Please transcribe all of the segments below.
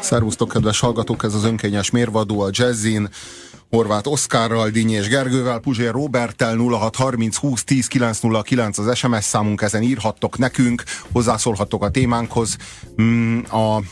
Szervusztok, kedves hallgatók, ez az önkényes mérvadó a Jazzin. Horváth Oszkárral, és Gergővel, Puzsér Robertel 0630 20 10 909 az SMS számunk, ezen írhattok nekünk, hozzászólhattok a témánkhoz. Mm, a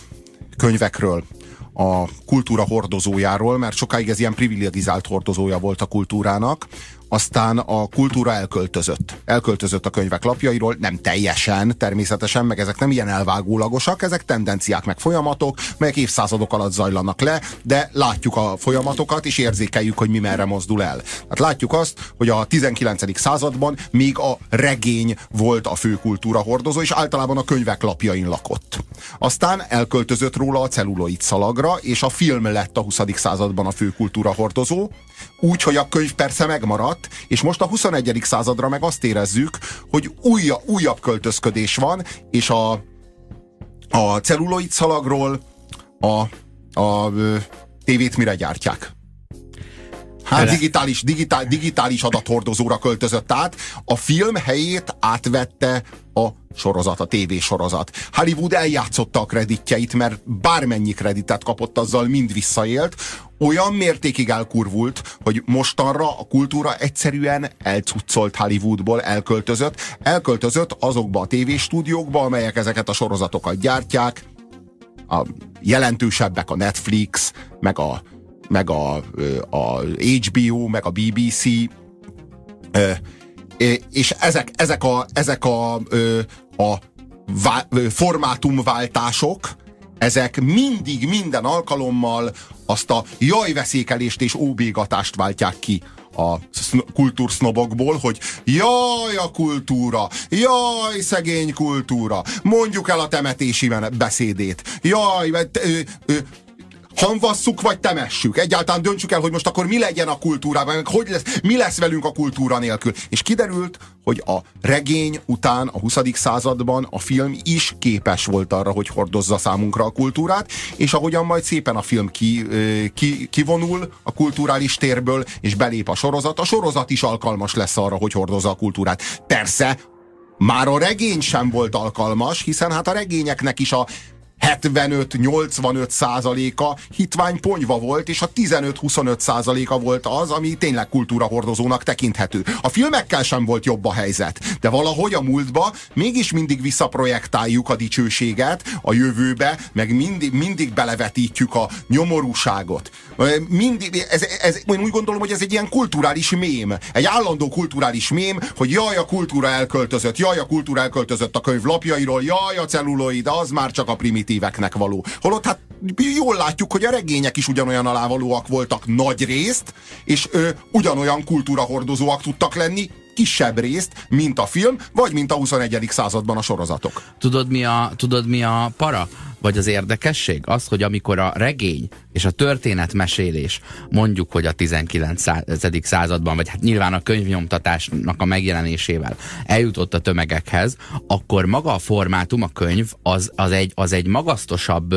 könyvekről, a kultúra hordozójáról, mert sokáig ez ilyen privilegizált hordozója volt a kultúrának, aztán a kultúra elköltözött. Elköltözött a könyvek lapjairól, nem teljesen természetesen, meg ezek nem ilyen elvágólagosak, ezek tendenciák, meg folyamatok, melyek évszázadok alatt zajlanak le, de látjuk a folyamatokat, és érzékeljük, hogy mi merre mozdul el. Hát látjuk azt, hogy a 19. században még a regény volt a fő kultúra hordozó, és általában a könyvek lapjain lakott. Aztán elköltözött róla a celluloid szalagra, és a film lett a 20. században a fő kultúra hordozó, úgy, hogy a könyv persze megmaradt, és most a 21. századra meg azt érezzük, hogy újabb, újabb költözködés van, és a, a celluloid szalagról a, a, tévét mire gyártják? Hát digitális, digitál, digitális adathordozóra költözött át. A film helyét átvette a sorozat, a tévésorozat. Hollywood eljátszotta a kreditjeit, mert bármennyi kreditet kapott, azzal mind visszaélt. Olyan mértékig elkurvult, hogy mostanra a kultúra egyszerűen elcuccolt Hollywoodból, elköltözött. Elköltözött azokba a tévéstúdiókba, amelyek ezeket a sorozatokat gyártják. A jelentősebbek a Netflix, meg a meg a, a HBO, meg a BBC, és ezek, ezek a, ezek a, a formátumváltások, ezek mindig, minden alkalommal azt a jajveszékelést és óbégatást váltják ki a kultúrsznobokból, hogy jaj a kultúra, jaj szegény kultúra, mondjuk el a temetési beszédét, jaj, ö, ö, hanvasszuk vagy temessük. Egyáltalán döntsük el, hogy most akkor mi legyen a kultúrában, hogy lesz, mi lesz velünk a kultúra nélkül. És kiderült, hogy a regény után a 20. században a film is képes volt arra, hogy hordozza számunkra a kultúrát, és ahogyan majd szépen a film ki, ki, kivonul a kulturális térből, és belép a sorozat, a sorozat is alkalmas lesz arra, hogy hordozza a kultúrát. Persze, már a regény sem volt alkalmas, hiszen hát a regényeknek is a 75-85 százaléka hitvány ponyva volt, és a 15-25 százaléka volt az, ami tényleg kultúrahordozónak tekinthető. A filmekkel sem volt jobb a helyzet, de valahogy a múltba mégis mindig visszaprojektáljuk a dicsőséget a jövőbe, meg mindig, mindig belevetítjük a nyomorúságot. Mindig, ez, ez, én úgy gondolom, hogy ez egy ilyen kulturális mém, egy állandó kulturális mém, hogy jaj, a kultúra elköltözött, jaj, a kultúra elköltözött a könyv lapjairól, jaj, a celluloid, az már csak a primitív primitíveknek való. Holott hát jól látjuk, hogy a regények is ugyanolyan alávalóak voltak nagy részt, és ö, ugyanolyan kultúrahordozóak tudtak lenni kisebb részt, mint a film, vagy mint a 21. században a sorozatok. Tudod mi a, tudod mi a para? Vagy az érdekesség? Az, hogy amikor a regény és a történetmesélés mondjuk, hogy a 19. században, vagy hát nyilván a könyvnyomtatásnak a megjelenésével eljutott a tömegekhez, akkor maga a formátum, a könyv, az, az, egy, az egy magasztosabb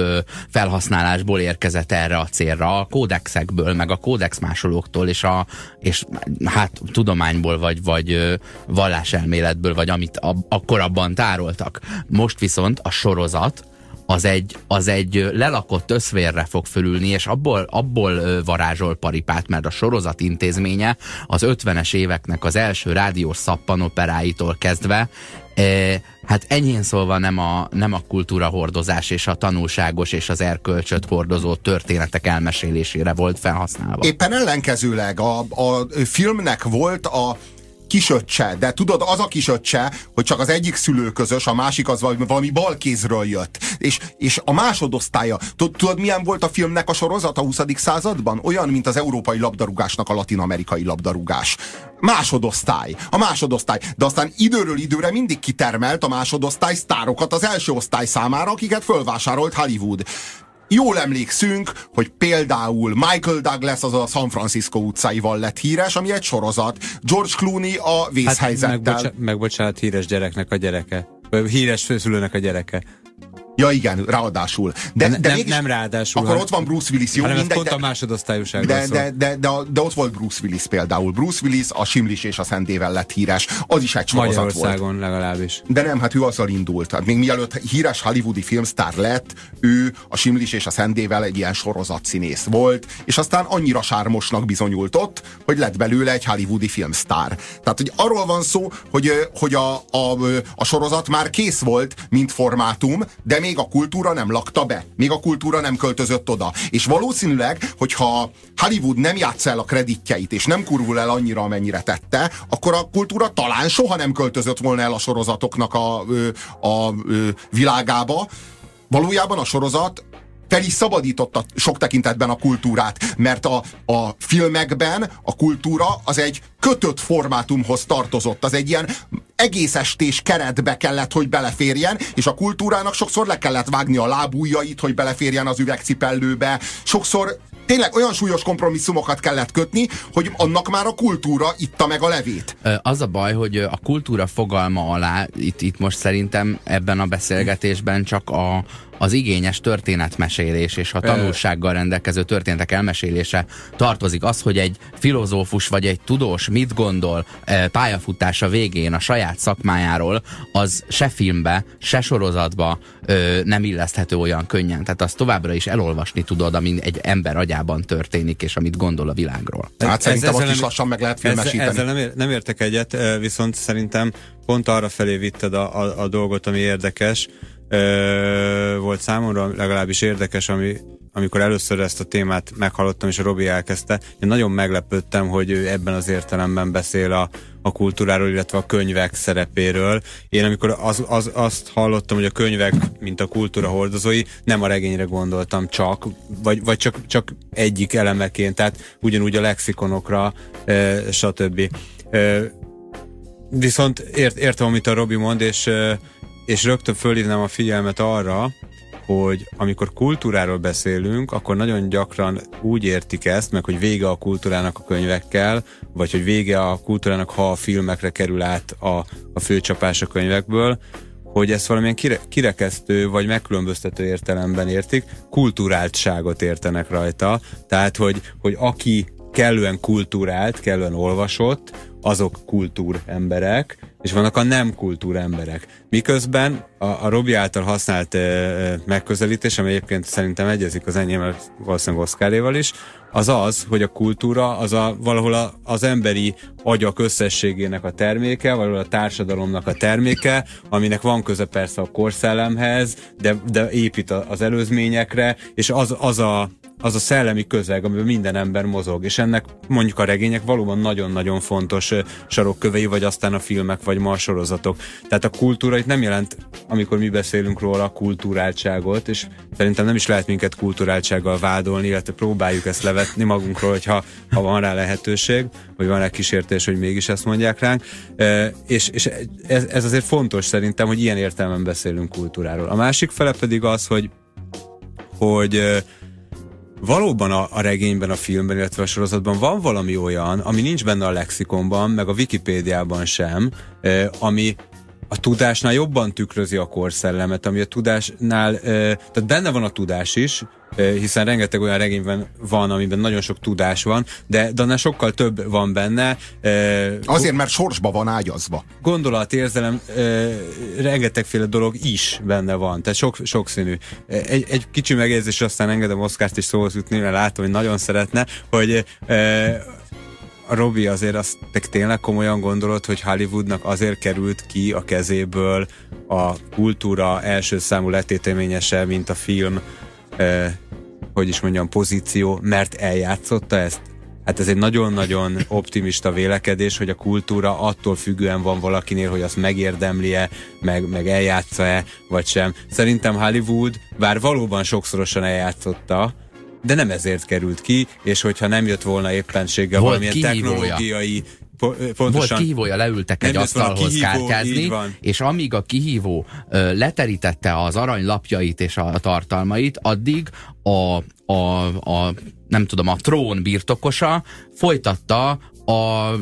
felhasználásból érkezett erre a célra, a kódexekből, meg a kódex másolóktól, és, a, és hát tudományból, vagy, vagy valláselméletből, vagy amit a, akkor abban tároltak. Most viszont a sorozat, az egy, az egy lelakott összvérre fog fölülni, és abból, abból varázsol paripát, mert a sorozat intézménye az 50-es éveknek az első rádiós szappanoperáitól kezdve E, hát enyhén szólva nem a, nem a kultúra hordozás és a tanulságos és az erkölcsöt hordozó történetek elmesélésére volt felhasználva. Éppen ellenkezőleg a, a filmnek volt a kisöccse, de tudod, az a kisöccse, hogy csak az egyik szülő közös, a másik az valami, valami balkézről jött. És, és a másodosztálya, tudod, milyen volt a filmnek a sorozat a 20. században? Olyan, mint az európai labdarúgásnak a latin-amerikai labdarúgás. Másodosztály, a másodosztály. De aztán időről időre mindig kitermelt a másodosztály sztárokat az első osztály számára, akiket fölvásárolt Hollywood jól emlékszünk, hogy például Michael Douglas az a San Francisco utcáival lett híres, ami egy sorozat. George Clooney a vészhelyzettel. Hát megbocsánat, híres gyereknek a gyereke. Híres főszülőnek a gyereke. Ja igen, ráadásul. De, de, de nem, mégis, nem ráadásul. Akkor ott van Bruce Willis, jó, mindegy. Pont a másodosztályúságról de, de, de, de, de, ott volt Bruce Willis például. Bruce Willis a Simlis és a Szendével lett híres. Az is egy sorozat Magyarországon volt. legalábbis. De nem, hát ő azzal indult. Tehát még mielőtt híres hollywoodi filmsztár lett, ő a Simlis és a Szendével egy ilyen sorozatszínész volt, és aztán annyira sármosnak bizonyult ott, hogy lett belőle egy hollywoodi filmsztár. Tehát, hogy arról van szó, hogy, hogy a, a, a sorozat már kész volt, mint formátum, de még a kultúra nem lakta be. Még a kultúra nem költözött oda. És valószínűleg, hogyha Hollywood nem játsz el a kreditjeit, és nem kurvul el annyira, amennyire tette, akkor a kultúra talán soha nem költözött volna el a sorozatoknak a, a, a világába. Valójában a sorozat fel is szabadította sok tekintetben a kultúrát, mert a, a filmekben a kultúra az egy kötött formátumhoz tartozott, az egy ilyen egész estés keretbe kellett, hogy beleférjen, és a kultúrának sokszor le kellett vágni a lábújait, hogy beleférjen az üvegcipellőbe. Sokszor tényleg olyan súlyos kompromisszumokat kellett kötni, hogy annak már a kultúra itta meg a levét. Az a baj, hogy a kultúra fogalma alá, itt, itt most szerintem ebben a beszélgetésben csak a, az igényes történetmesélés és a tanulsággal rendelkező történetek elmesélése tartozik. Az, hogy egy filozófus vagy egy tudós mit gondol pályafutása végén a saját szakmájáról, az se filmbe, se sorozatba nem illeszthető olyan könnyen. Tehát azt továbbra is elolvasni tudod, ami egy ember agyában történik, és amit gondol a világról. Hát szerintem ott is lassan meg lehet filmesíteni. Ezzel, ezzel nem, ér, nem értek egyet, viszont szerintem pont arra felé vitted a, a, a dolgot, ami érdekes, ö, volt számomra legalábbis érdekes, ami, amikor először ezt a témát meghallottam, és a Robi elkezdte, én nagyon meglepődtem, hogy ő ebben az értelemben beszél a, a kultúráról, illetve a könyvek szerepéről. Én amikor az, az, azt hallottam, hogy a könyvek, mint a kultúra hordozói, nem a regényre gondoltam csak, vagy, vagy csak, csak egyik elemeként, tehát ugyanúgy a lexikonokra, e, stb. E, viszont ért, értem, amit a Robi mond, és és rögtön fölhívnám a figyelmet arra, hogy amikor kultúráról beszélünk, akkor nagyon gyakran úgy értik ezt, meg hogy vége a kultúrának a könyvekkel, vagy hogy vége a kultúrának, ha a filmekre kerül át a, a főcsapás a könyvekből, hogy ezt valamilyen kire, kirekesztő vagy megkülönböztető értelemben értik, kulturáltságot értenek rajta. Tehát, hogy, hogy aki kellően kultúrált, kellően olvasott, azok kultúr emberek, és vannak a nem kultúr emberek. Miközben a, a Robi által használt e, megközelítés, ami egyébként szerintem egyezik az enyémmel, valószínűleg Oszkáréval is, az az, hogy a kultúra az a, valahol a, az emberi agyak összességének a terméke, valahol a társadalomnak a terméke, aminek van köze persze a korszellemhez, de, de épít az előzményekre, és az, az a az a szellemi közeg, amiben minden ember mozog, és ennek mondjuk a regények valóban nagyon-nagyon fontos sarokkövei, vagy aztán a filmek, vagy ma a sorozatok. Tehát a kultúra itt nem jelent, amikor mi beszélünk róla, a kulturáltságot, és szerintem nem is lehet minket kulturáltsággal vádolni, illetve próbáljuk ezt levetni magunkról, hogyha ha van rá lehetőség, vagy van rá kísértés, hogy mégis ezt mondják ránk. E, és és ez, ez azért fontos szerintem, hogy ilyen értelemben beszélünk kultúráról. A másik fele pedig az, hogy hogy valóban a, a regényben, a filmben, illetve a sorozatban van valami olyan, ami nincs benne a lexikonban, meg a Wikipédiában sem, eh, ami a tudásnál jobban tükrözi a korszellemet, ami a tudásnál, eh, tehát benne van a tudás is, hiszen rengeteg olyan regényben van, amiben nagyon sok tudás van, de, de annál sokkal több van benne. Azért, mert sorsba van ágyazva. Gondolat, érzelem, rengetegféle dolog is benne van, tehát sok, sokszínű. Egy, egy kicsi megjegyzés, aztán engedem Oszkárt is szóhoz jutni, mert látom, hogy nagyon szeretne, hogy Robi azért azt tényleg komolyan gondolod, hogy Hollywoodnak azért került ki a kezéből a kultúra első számú letéteményese, mint a film, eh, hogy is mondjam, pozíció, mert eljátszotta ezt? Hát ez egy nagyon-nagyon optimista vélekedés, hogy a kultúra attól függően van valakinél, hogy azt megérdemli-e, meg, meg eljátsza-e, vagy sem. Szerintem Hollywood, bár valóban sokszorosan eljátszotta, de nem ezért került ki, és hogyha nem jött volna éppenséggel Volt valamilyen kihívója. technológiai pontosan. Volt kihívója, leültek egy asztalhoz kártyázni, és amíg a kihívó ö, leterítette az aranylapjait és a, a tartalmait, addig a, a, a nem tudom, a trón birtokosa folytatta a,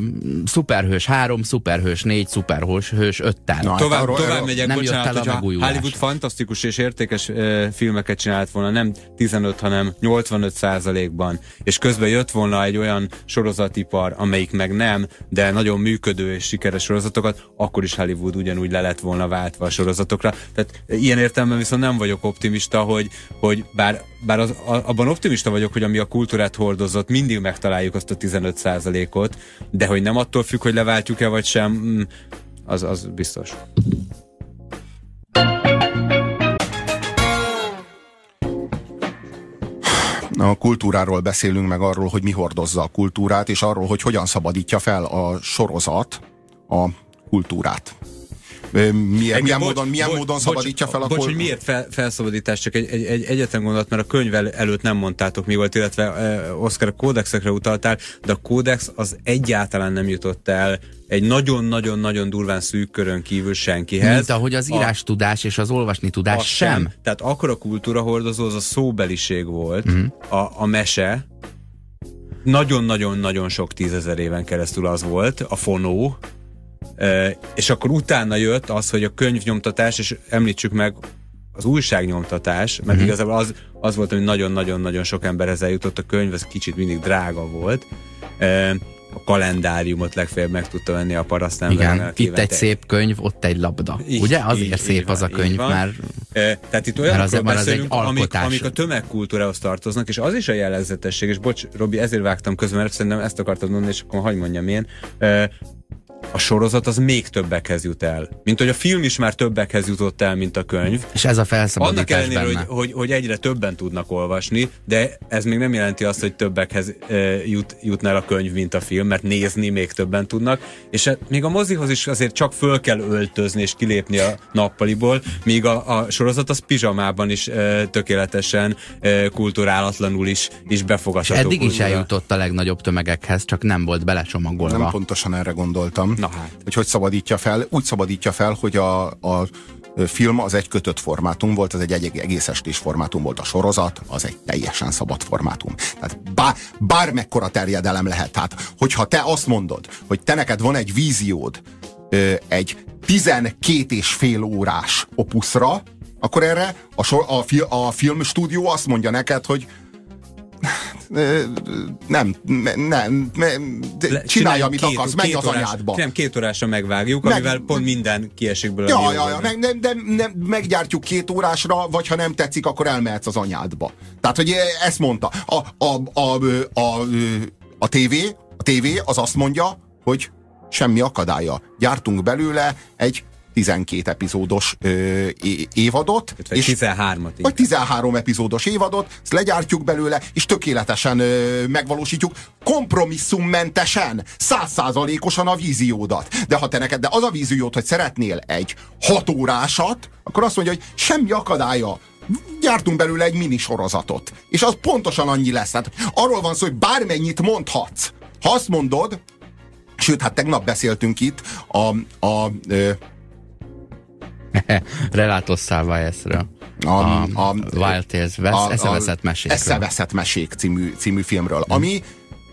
szuperhős 3, szuperhős 4, szuperhős hős 5 tár. Na, Tovább, arról- tovább megyek, nem bocsánat, jött el a megújulás. Hollywood fantasztikus és értékes uh, filmeket csinált volna, nem 15, hanem 85 százalékban, és közben jött volna egy olyan sorozatipar, amelyik meg nem, de nagyon működő és sikeres sorozatokat, akkor is Hollywood ugyanúgy le lett volna váltva a sorozatokra. Tehát ilyen értelemben viszont nem vagyok optimista, hogy, hogy bár, bár az, a, abban optimista vagyok, hogy ami a kultúrát hordozott, mindig megtaláljuk azt a 15 százalékot, de hogy nem attól függ, hogy leváltjuk-e vagy sem, mm, az, az biztos. A kultúráról beszélünk meg arról, hogy mi hordozza a kultúrát, és arról, hogy hogyan szabadítja fel a sorozat a kultúrát. Milyen, milyen, bocs, módon, milyen bocs, módon bocs, szabadítja fel a Bocs, hogy miért fel, felszabadítás, csak egy, egy, egy egyetlen gondolat, mert a könyv el- előtt nem mondtátok mi volt, illetve uh, Oscar a kódexekre utaltál, de a kódex az egyáltalán nem jutott el egy nagyon-nagyon-nagyon durván szűk körön kívül senkihez. Mint ahogy az A- írás tudás és az olvasni tudás az sem. Tehát akkor a kultúra hordozó az a szóbeliség volt, Mhm. uh-huh. a, a mese, nagyon-nagyon-nagyon sok tízezer éven keresztül az volt, a fonó, és akkor utána jött az, hogy a könyvnyomtatás, és említsük meg az újságnyomtatás, mert uh-huh. igazából az, az volt, ami nagyon-nagyon-nagyon sok emberhez eljutott, a könyv, ez kicsit mindig drága volt, a kalendáriumot legfeljebb meg tudta venni a parasztember. Igen, itt egy szép könyv, ott egy labda. Így- Ugye? Azért így- szép így az a könyv, E, Tehát itt olyanokról már az beszélünk, amik, amik a tömegkultúrához tartoznak, és az is a jellegzetesség, és bocs, Robi, ezért vágtam közben, mert szerintem ezt akartad mondani, és akkor hagyd mondjam én. A sorozat az még többekhez jut el. Mint hogy a film is már többekhez jutott el, mint a könyv. és ez a Annak felszabadítás ellenére, benne. hogy, hogy, hogy egyre többen tudnak olvasni, de ez még nem jelenti azt, hogy többekhez e, jut, jutna el a könyv, mint a film, mert nézni még többen tudnak, és e, még a mozihoz is azért csak föl kell öltözni és kilépni a nappaliból, míg a, a sorozat az pizsamában is e, tökéletesen e, kulturálatlanul is, is És befogadható. eddig is eljutott a legnagyobb tömegekhez, csak nem volt belecsomagolva. Nem pontosan erre gondoltam. Na hát. Hogy hogy szabadítja fel? Úgy szabadítja fel, hogy a, a film az egy kötött formátum volt, az egy, egy egész estés formátum volt. A sorozat az egy teljesen szabad formátum. Tehát bár, bármekkora terjedelem lehet. Tehát, hogyha te azt mondod, hogy te neked van egy víziód egy 12 és fél órás opuszra, akkor erre a, sor, a, fi, a filmstúdió azt mondja neked, hogy nem, nem, nem, Le- csinálj, amit két- akarsz, menj az órás- anyádba. Nem, két órásra megvágjuk, Meg- amivel pont minden kiesik belőle. Ja, ja, ja, meg, nem, nem, nem, meggyártjuk két órásra, vagy ha nem tetszik, akkor elmehetsz az anyádba. Tehát, hogy ezt mondta. A, a, a, a, a, a tévé, a tévé az azt mondja, hogy semmi akadálya. Gyártunk belőle egy 12 epizódos ö, évadot, Vagy 13-at. vagy 13 epizódos évadot, ezt legyártjuk belőle, és tökéletesen ö, megvalósítjuk, kompromisszummentesen, százszázalékosan a víziódat. De ha te neked, de az a víziód, hogy szeretnél egy hatórásat, akkor azt mondja, hogy semmi akadálya, gyártunk belőle egy mini sorozatot. És az pontosan annyi lesz. Tehát arról van szó, hogy bármennyit mondhatsz. Ha azt mondod, sőt, hát tegnap beszéltünk itt a, a, ö, Relátos Szálvájeszről. a, A, a, Wild Tales, vesz, a- eszeveszett mesékről. Eszeveszett mesék című, című filmről, ami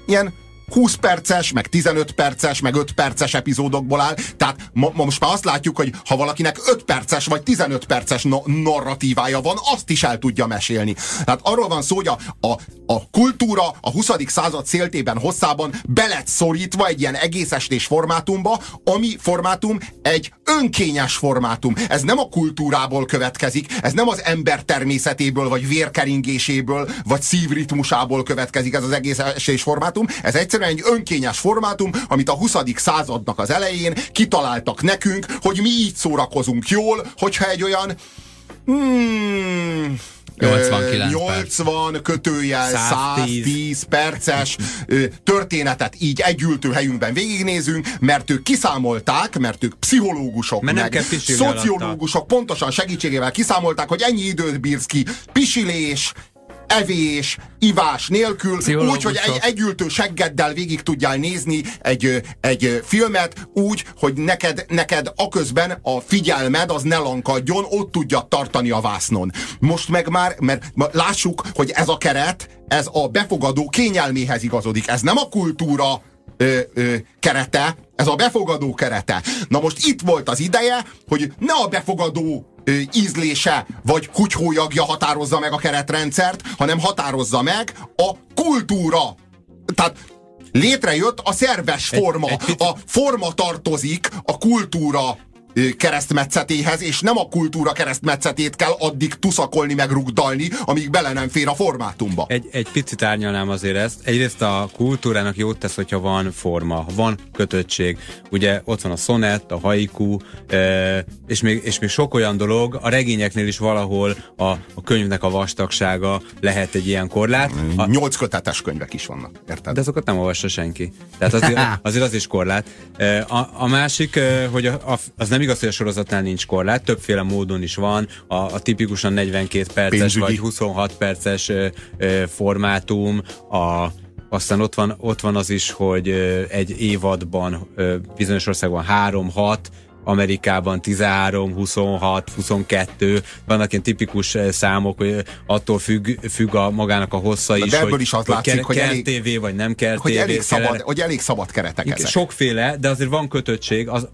ilyen 20 perces, meg 15 perces, meg 5 perces epizódokból áll. Tehát ma, ma most már azt látjuk, hogy ha valakinek 5 perces vagy 15 perces no- narratívája van, azt is el tudja mesélni. Tehát arról van szó, hogy a, a, a kultúra a 20. század széltében hosszában be lett szorítva egy ilyen egész estés formátumba, ami formátum egy önkényes formátum. Ez nem a kultúrából következik, ez nem az ember természetéből, vagy vérkeringéséből, vagy szívritmusából következik ez az egész estés formátum. Ez egyszerűen egy önkényes formátum, amit a 20. századnak az elején kitaláltak nekünk, hogy mi így szórakozunk jól, hogyha egy olyan Hmm, 89 ö, perc. 80 kötőjel 110. 110 perces történetet így együltő helyünkben végignézünk, mert ők kiszámolták, mert ők pszichológusok, Mert meg szociológusok pontosan segítségével kiszámolták, hogy ennyi időt bírsz ki pisilés, evés, ivás nélkül, úgy, hogy egy együltő seggeddel végig tudjál nézni egy, egy filmet, úgy, hogy neked, neked aközben a figyelmed az ne lankadjon, ott tudja tartani a vásznon. Most meg már, mert lássuk, hogy ez a keret, ez a befogadó kényelméhez igazodik. Ez nem a kultúra ö, ö, kerete, ez a befogadó kerete. Na most itt volt az ideje, hogy ne a befogadó ízlése vagy kutyhólyagja határozza meg a keretrendszert, hanem határozza meg a kultúra. Tehát létrejött a szerves forma. A forma tartozik a kultúra keresztmetszetéhez, és nem a kultúra keresztmetszetét kell addig tuszakolni, meg rugdalni, amíg bele nem fér a formátumba. Egy, egy picit árnyalnám azért ezt. Egyrészt a kultúrának jót tesz, hogyha van forma, van kötöttség. Ugye ott van a szonett, a haiku, és, még, és még sok olyan dolog, a regényeknél is valahol a, a könyvnek a vastagsága lehet egy ilyen korlát. A, Nyolc kötetes könyvek is vannak, érted? de azokat nem olvassa senki. Tehát azért, azért az is korlát. A, a másik, hogy a, a, az nem igaz, hogy a sorozatnál nincs korlát, többféle módon is van. A, a tipikusan 42 perces Pénzügyi. vagy 26 perces ö, ö, formátum, a aztán ott van, ott van az is, hogy ö, egy évadban ö, bizonyos országban 3-6, Amerikában 13, 26, 22, vannak ilyen tipikus számok, hogy attól függ, függ a magának a hossza is, de ebből hogy, is az hogy, látszik, kell, hogy elég- TV vagy nem kell hogy elég, kell szabad, hogy elég szabad keretek ezek. Sokféle, de azért van kötöttség, az,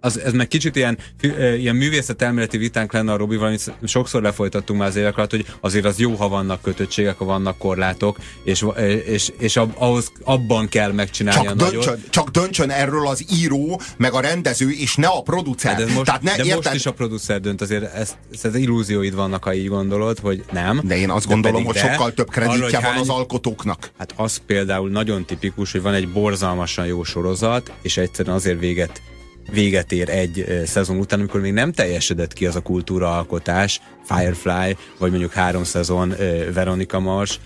az, ez meg kicsit ilyen, ö, ilyen művészetelméleti vitánk lenne a Robival, amit sokszor lefolytattunk már az évek alatt, hogy azért az jó, ha vannak kötöttségek, ha vannak korlátok, és, ö, és, és ab, ahhoz, abban kell megcsinálni Csak a nagyot. döntsön, csak döntsön erről az író, meg a rendező, és ne a producer. Hát ez most, Tehát ne, de érted? most is a producer dönt, azért ez, ez, ez illúzióid vannak, ha így gondolod, hogy nem. De én azt gondolom, pedig hogy de. sokkal több kreditje Arra, van hány- az alkotóknak. Hát az például nagyon tipikus, hogy van egy borzalmasan jó sorozat, és egyszerűen azért véget véget ér egy szezon után, amikor még nem teljesedett ki az a kultúraalkotás, Firefly, vagy mondjuk három szezon ö, Veronica Mars,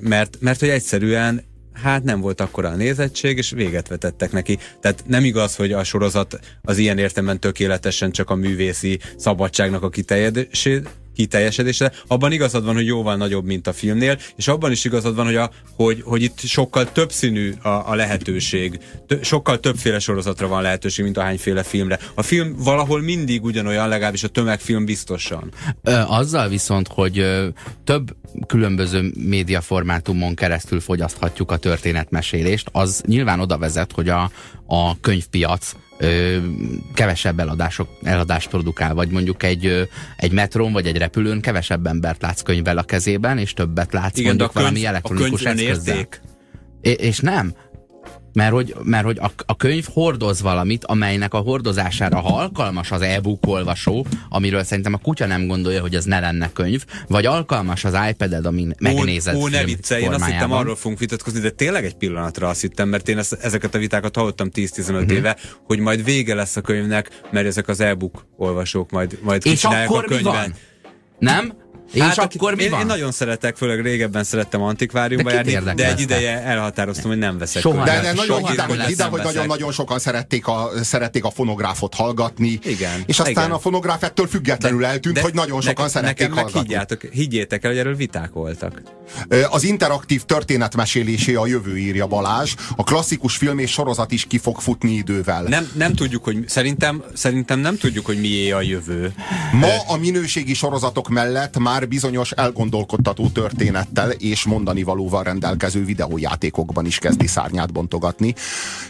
mert, mert hogy egyszerűen hát nem volt akkora a nézettség, és véget vetettek neki. Tehát nem igaz, hogy a sorozat az ilyen értelemben tökéletesen csak a művészi szabadságnak a kiteljesedése, kiteljesedése. Abban igazad van, hogy jóval nagyobb, mint a filmnél, és abban is igazad van, hogy, a, hogy, hogy itt sokkal többszínű a, a lehetőség. Tö, sokkal többféle sorozatra van lehetőség, mint ahányféle filmre. A film valahol mindig ugyanolyan, legalábbis a tömegfilm biztosan. Azzal viszont, hogy több különböző médiaformátumon keresztül fogyaszthatjuk a történetmesélést, az nyilván oda vezet, hogy a, a könyvpiac ö, kevesebb eladások, eladást produkál, vagy mondjuk egy, ö, egy metrón vagy egy repülőn kevesebb embert látsz könyvvel a kezében, és többet látsz Igen, mondjuk a valami a elektronikus eszközzel. érték. É- és nem. Mert hogy, mert hogy a, a könyv hordoz valamit, amelynek a hordozására, ha alkalmas az e-book olvasó, amiről szerintem a kutya nem gondolja, hogy ez ne lenne könyv, vagy alkalmas az iPad-ed, amin megnézed Ó, ó ne viccelj, én azt hittem arról fogunk vitatkozni, de tényleg egy pillanatra azt hittem, mert én ezt, ezeket a vitákat hallottam 10-15 Mhm. uh-huh. éve, hogy majd vége lesz a könyvnek, mert ezek az e-book olvasók majd, majd És kicsinálják akkor a mi könyvben. van? Nem? És Hát, akkor mi én, van? én nagyon szeretek, főleg régebben szerettem antikváriumba De járni, de egy ideje elhatároztam, hogy nem veszek Soha. De, de nagyon soha hidd hogy, hidd hogy nagyon-nagyon sokan szerették a, szerették a fonográfot hallgatni. Igen, És aztán igen. a fonográf ettől függetlenül eltűnt, hogy nagyon sokan nekem, szerették nekem hallgatni. higgyátok, higgyétek el, hogy erről viták voltak. Az interaktív történetmesélésé a jövő írja Balázs. A klasszikus film és sorozat is ki fog futni idővel. Nem, nem tudjuk, hogy szerintem, szerintem nem tudjuk, hogy mié a jövő. Ma a minőségi sorozatok mellett már bizonyos elgondolkodtató történettel és mondani valóval rendelkező videójátékokban is kezdi szárnyát bontogatni.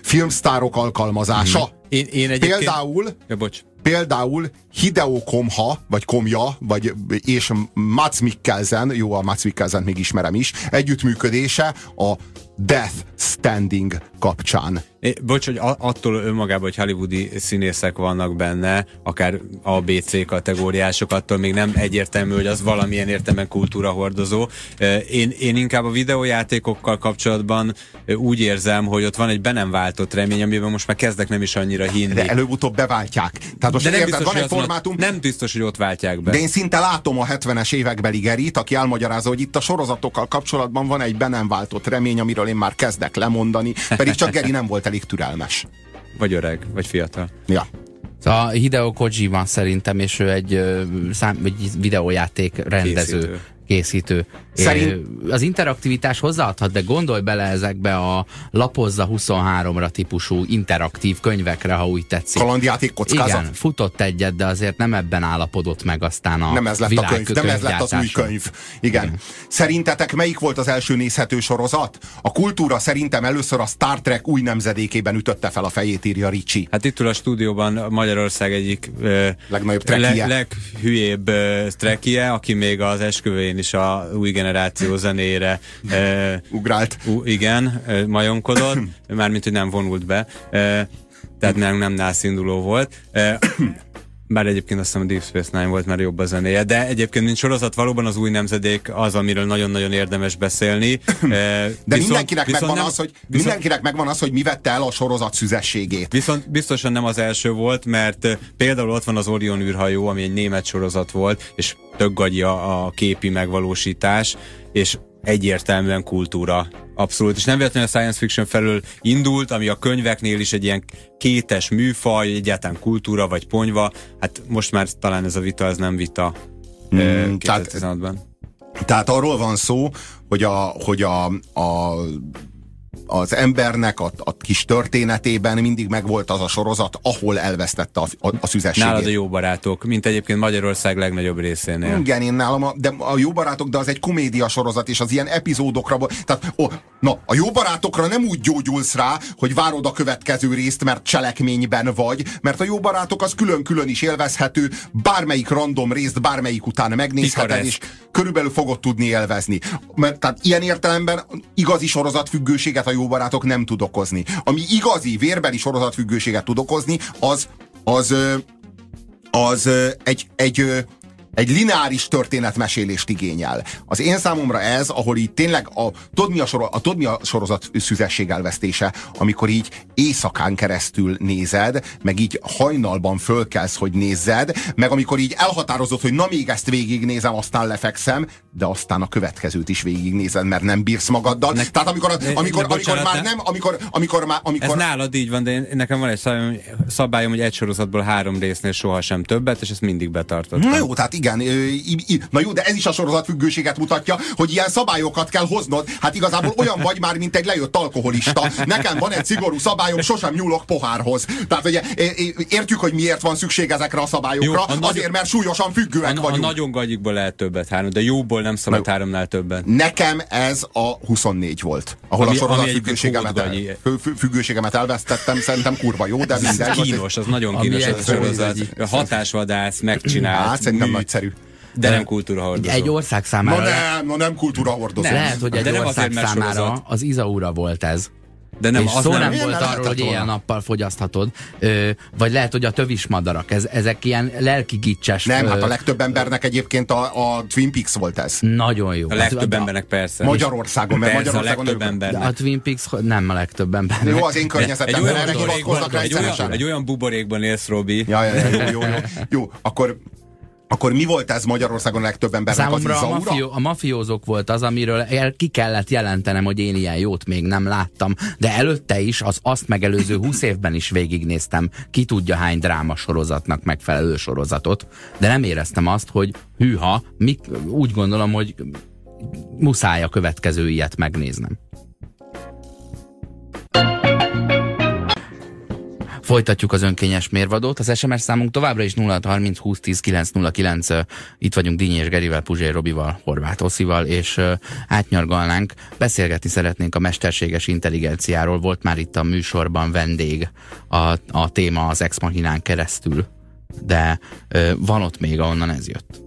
Filmsztárok alkalmazása. Én, én egyébként... Például Ja, bocs. Például Hideo Komha, vagy Komja, vagy, és Mats Mikkelsen, jó, a Mats Mikkelsen még ismerem is, együttműködése a Death Standing kapcsán. É, bocs, hogy attól önmagában, hogy hollywoodi színészek vannak benne, akár A, B, C kategóriások, attól még nem egyértelmű, hogy az valamilyen értelemben kultúra hordozó. Ö, Én, én inkább a videójátékokkal kapcsolatban úgy érzem, hogy ott van egy be nem váltott remény, amiben most már kezdek nem is annyira hinni. De előbb-ubb beváltják. Tehát most De nem érted, biztos, van egy formátum, nem biztos, hogy ott váltják be. de én szinte látom a 70-es évekbeli Gerit, aki elmagyarázza, hogy itt a sorozatokkal kapcsolatban van egy be nem váltott remény, amiről én már kezdek lemondani, pedig csak Geri nem volt elég türelmes. Vagy öreg, vagy fiatal. Ja. A Hideo Koji van szerintem, és ő egy, szám, egy videójáték rendező. Készítő. Készítő. Szerint- Az interaktivitás hozzáadhat, de gondolj bele ezekbe a lapozza 23-ra típusú interaktív könyvekre, ha úgy tetszik. Kalandjáték kockázat. Igen, futott egyet, de azért nem ebben állapodott meg aztán a Nem ez lett a könyv, nem ez lett az új könyv. Igen. Igen. Szerintetek melyik volt az első nézhető sorozat? A kultúra szerintem először a Star Trek új nemzedékében ütötte fel a fejét, írja Ricsi. Hát itt ül a stúdióban Magyarország egyik Legnagyobb trekkie. leghülyébb ö, trekkie, aki még az esküvőjén is a új generáció zenére ö, Ugrált. ú, igen, ö, majomkodott, mármint, hogy nem vonult be, ö, tehát nem, nem nászinduló volt. Ö, bár egyébként azt hiszem a Deep Space Nine volt már jobb a zenéje, de egyébként mint sorozat valóban az új nemzedék az, amiről nagyon-nagyon érdemes beszélni. Ö, De viszont- mindenkinek, viszont megvan nem- az, hogy, viszont- mindenkinek megvan az, hogy mi vette el a sorozat szüzességét. Viszont biztosan nem az első volt, mert eh, például ott van az Orion űrhajó, ami egy német sorozat volt, és tök a képi megvalósítás, és egyértelműen kultúra. Abszolút. És nem véletlenül a science fiction felől indult, ami a könyveknél is egy ilyen kétes műfaj, egyáltalán kultúra vagy ponyva. Hát most már talán ez a vita, ez nem vita. Mm, Mm, tehát- 2016-ban. Tehát arról van szó, hogy, a, hogy a, a, az embernek a, a kis történetében mindig megvolt az a sorozat, ahol elvesztette a, a, a szüzességét. Nálad a jó barátok, mint egyébként Magyarország legnagyobb részénél. Igen, én nálam, a, de a jó barátok, de az egy komédia sorozat, és az ilyen epizódokra, tehát, ó, na, a jó barátokra nem úgy gyógyulsz rá, hogy várod a következő részt, mert cselekményben vagy, mert a jó barátok az külön-külön is élvezhető, bármelyik random részt bármelyik után megnézheted, és körülbelül fogod tudni élvezni. Mert, tehát ilyen értelemben igazi sorozatfüggőséget a jó barátok nem tud okozni. Ami igazi, vérbeli sorozatfüggőséget tud okozni, az, az, az egy, egy, egy lineáris történetmesélést igényel. Az én számomra ez, ahol így tényleg a, tudod, mi a, soro, a, tudod, mi a sorozat szüzesség elvesztése, amikor így éjszakán keresztül nézed, meg így hajnalban fölkelsz, hogy nézzed, meg amikor így elhatározod, hogy na még ezt végignézem, aztán lefekszem, de aztán a következőt is végignézed, mert nem bírsz magaddal. Ne- Tehát amikor, Ne- amikor, amikor már ne- nem, amikor, amikor már, Ez amikor, nálad így van, de én, nekem van egy szabályom, szabályom, hogy egy sorozatból három résznél sohasem többet, és ezt mindig betartottam. Na jó, tehát igen, ö, i- i- na jó, de ez is a sorozatfüggőséget mutatja, hogy ilyen szabályokat kell hoznod. Hát igazából olyan vagy már, mint egy lejött alkoholista. Nekem van egy szigorú szabályom, sosem nyúlok pohárhoz. Tehát ugye é- é- értjük, hogy miért van szükség ezekre a szabályokra, Jó, a nagy- azért, mert súlyosan függőek A, a vagyunk. nagyon gagyikból lehet többet három, de jóból nem szabad Na jó. háromnál többet. Nekem ez a 24 volt, ahol Ami- a sorozat ami egyébként függőségemet, el, hódgagyi. fü- fü- függőségemet elvesztettem, szerintem kurva jó, de Ez mindegy. kínos, az nagyon kínos ez a sorozat. Hatásvadász, megcsinált, Hát szerintem mű, nagyszerű. de nem kultúra hordozó. Egy ország Na számára nem, na nem kultúra hordozó. lehet, hogy De egy nem ország mert számára sorozat. az Izaura volt ez. De nem, és az szó nem, nem, volt arról, hogy volna? éjjel-nappal fogyaszthatod. Ö, vagy lehet, hogy a tövis madarak. Ez, ezek ilyen lelki gicses. Nem, ö, hát a legtöbb embernek egyébként a, a Twin Peaks volt ez. Nagyon jó. a legtöbb Hát, embernek persze. Magyarországon, mert Persze, a Magyarországon legtöbb ők- De embernek. a Twin Peaks nem a legtöbb ember. Jó, az én Egy környezetemben olyan, erre hivatkoznak buborékban, egy, olyan, egy olyan buborékban élsz, Robi. Ja, ja, ja, jó, jó, jó. jó akkor, akkor mi volt ez Magyarországon a legtöbb embernek Számomra az a, mafió, a mafiózók volt az, amiről el, ki kellett jelentenem, hogy én ilyen jót még nem láttam. De előtte is, az azt megelőző 20 évben is végignéztem, ki tudja hány dráma sorozatnak megfelelő sorozatot, de nem éreztem azt, hogy hűha, mik, úgy gondolom, hogy muszáj a következő ilyet megnéznem. Folytatjuk az önkényes mérvadót. Az SMS számunk továbbra is 0630 2010 909. Ö, Itt vagyunk Dínyi és Gerivel, Puzsé Robival, Horváth Oszival, és átnyargalnánk. Beszélgetni szeretnénk a mesterséges intelligenciáról. Volt már itt a műsorban vendég a, a téma az Ex Machinán keresztül, de van ott még, ahonnan ez jött.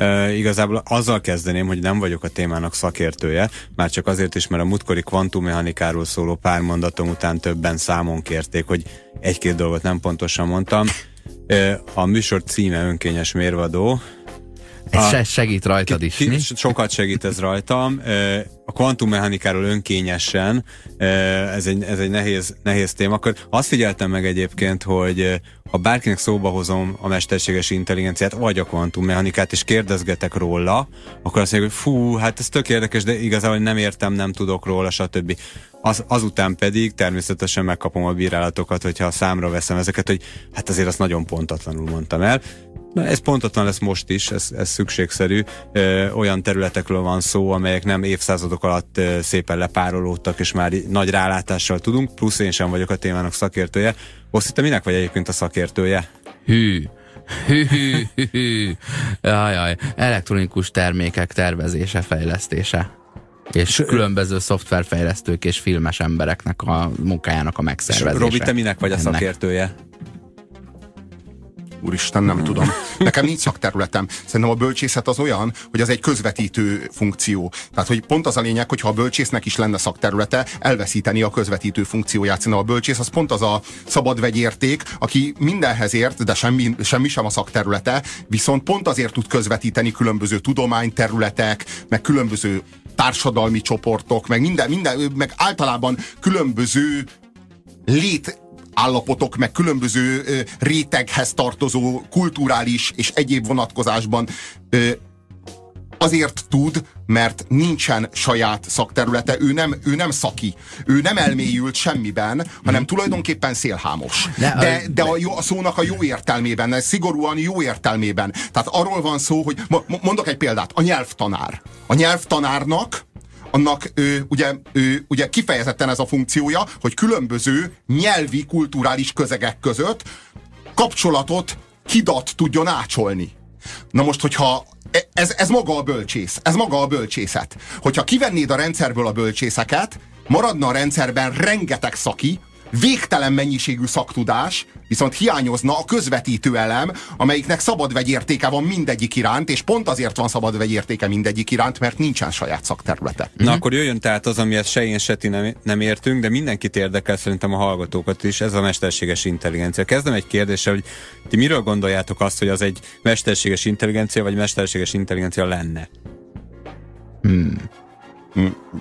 Uh, igazából azzal kezdeném, hogy nem vagyok a témának szakértője, már csak azért is, mert a múltkori kvantummechanikáról szóló pár mondatom után többen számon kérték, hogy egy-két dolgot nem pontosan mondtam. A műsor címe önkényes mérvadó. Ez A- se segít rajtad is, Ki- mi? Sokat segít ez rajtam. A kvantummechanikáról önkényesen, ez egy, ez egy nehéz, nehéz téma. Akkor azt figyeltem meg egyébként, hogy ha bárkinek szóba hozom a mesterséges intelligenciát, vagy a kvantummechanikát, és kérdezgetek róla, akkor azt mondja, hogy fú, hát ez tök érdekes, de igazából nem értem, nem tudok róla, stb. Az, azután pedig természetesen megkapom a bírálatokat, hogyha a számra veszem ezeket, hogy hát azért azt nagyon pontatlanul mondtam el Na, ez pontatlan lesz most is, ez, ez szükségszerű. Ö, olyan területekről van szó, amelyek nem évszázadok alatt ö, szépen lepárolódtak, és már nagy rálátással tudunk, plusz én sem vagyok a témának szakértője. Azt te minek vagy egyébként a szakértője? Hű. Hű, hű, hű, hű. Jaj, elektronikus termékek tervezése, fejlesztése. És különböző szoftverfejlesztők és filmes embereknek a munkájának a megszervezése. Robi, te minek vagy a Ennek. szakértője? Úristen, nem tudom. Nekem nincs szakterületem. Szerintem a bölcsészet az olyan, hogy az egy közvetítő funkció. Tehát, hogy pont az a lényeg, hogy ha a bölcsésznek is lenne szakterülete, elveszíteni a közvetítő funkcióját. Szerintem a bölcsész az pont az a szabad vegyérték, aki mindenhez ért, de semmi, semmi sem a szakterülete, viszont pont azért tud közvetíteni különböző tudományterületek, meg különböző társadalmi csoportok, meg minden, minden, meg általában különböző lét állapotok, meg különböző réteghez tartozó kulturális és egyéb vonatkozásban azért tud, mert nincsen saját szakterülete, ő nem, ő nem szaki, ő nem elmélyült semmiben, hanem tulajdonképpen szélhámos. De- De, a, jó, a szónak a jó értelmében, szigorúan jó értelmében. Tehát arról van szó, hogy mo- mo- mondok egy példát, a nyelvtanár. A nyelvtanárnak annak ő, ugye, ő, ugye kifejezetten ez a funkciója, hogy különböző nyelvi, kulturális közegek között kapcsolatot, hidat tudjon ácsolni. Na most, hogyha e- ez, ez maga a bölcsész, ez maga a bölcsészet. Hogyha kivennéd a rendszerből a bölcsészeket, maradna a rendszerben rengeteg szaki, végtelen mennyiségű szaktudás, viszont hiányozna a közvetítő elem, amelyiknek szabad vegyértéke van mindegyik iránt, és pont azért van szabad vegyértéke mindegyik iránt, mert nincsen saját szakterülete. Na akkor jöjjön tehát az, amihez se én, se ti nem, nem értünk, de mindenkit érdekel szerintem a hallgatókat is, ez a mesterséges intelligencia. Kezdem egy kérdéssel, hogy ti miről gondoljátok azt, hogy az egy mesterséges intelligencia, vagy mesterséges intelligencia lenne?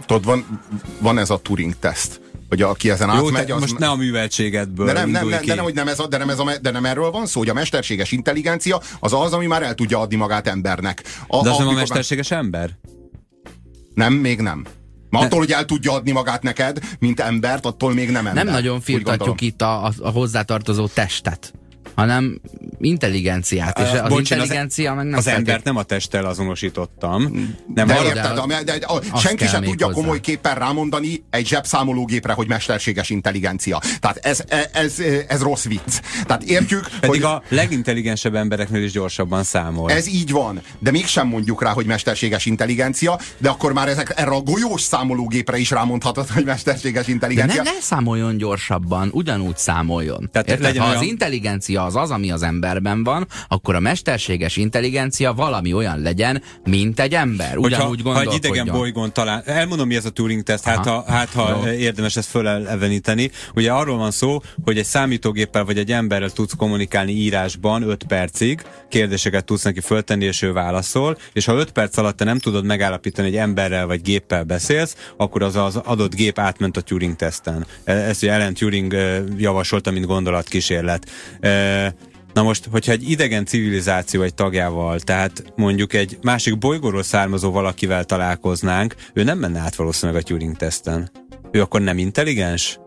Tudod, van, van ez a Turing-teszt, hogy aki ezen Jó, átmegy, az... most ne a műveltségedből De nem, nem, nem, ki. de nem, hogy nem ez, a, de, nem ez a, de nem erről van szó, hogy a mesterséges intelligencia az az, ami már el tudja adni magát embernek. A, De az nem a mesterséges ember? Nem, még nem. Ma attól, hogy el tudja adni magát neked, mint embert, attól még nem ember. Nem nagyon firtatjuk itt a, a, a hozzátartozó testet, hanem intelligenciát. És az bocs, intelligencia meg nem Az feltét- embert nem a testtel azonosítottam. Nem De érted, de- de, de, de, senki sem tudja hozzá. komoly képpen rámondani egy zsebszámológépre, hogy mesterséges intelligencia. Tehát ez, ez, ez, ez rossz vicc. Tehát értjük, pedig hogy a legintelligensebb embereknél is gyorsabban számol. ez így van, de mégsem mondjuk rá, hogy mesterséges intelligencia, de akkor már ezek, erre a golyós számológépre is rámondhatod, hogy mesterséges De intelligencia. ne, ne számoljon gyorsabban, ugyanúgy számoljon. Tehát Érted? Ha olyan- az intelligencia az az, ami az emberben van, akkor a mesterséges intelligencia valami olyan legyen, mint egy ember. Ugyanúgy Hogyha, ha egy idegen bolygón talán, elmondom mi ez a Turing teszt, hát ha, hát, ha Jó. érdemes ezt föleleveníteni. Ugye arról van szó, hogy egy számítógéppel vagy egy emberrel tudsz kommunikálni írásban 5 percig, kérdéseket tudsz neki föltenni, és ő válaszol, és ha 5 perc alatt te nem tudod megállapítani, hogy emberrel vagy géppel beszélsz, akkor az az adott gép átment a Turing teszten. E- Ezt ugye Ellen Turing javasolta, mint gondolatkísérlet. E, Na most, hogyha egy idegen civilizáció egy tagjával, tehát mondjuk egy másik bolygóról származó valakivel találkoznánk, ő nem menne át valószínűleg a Turing-teszten. Ő akkor nem intelligens?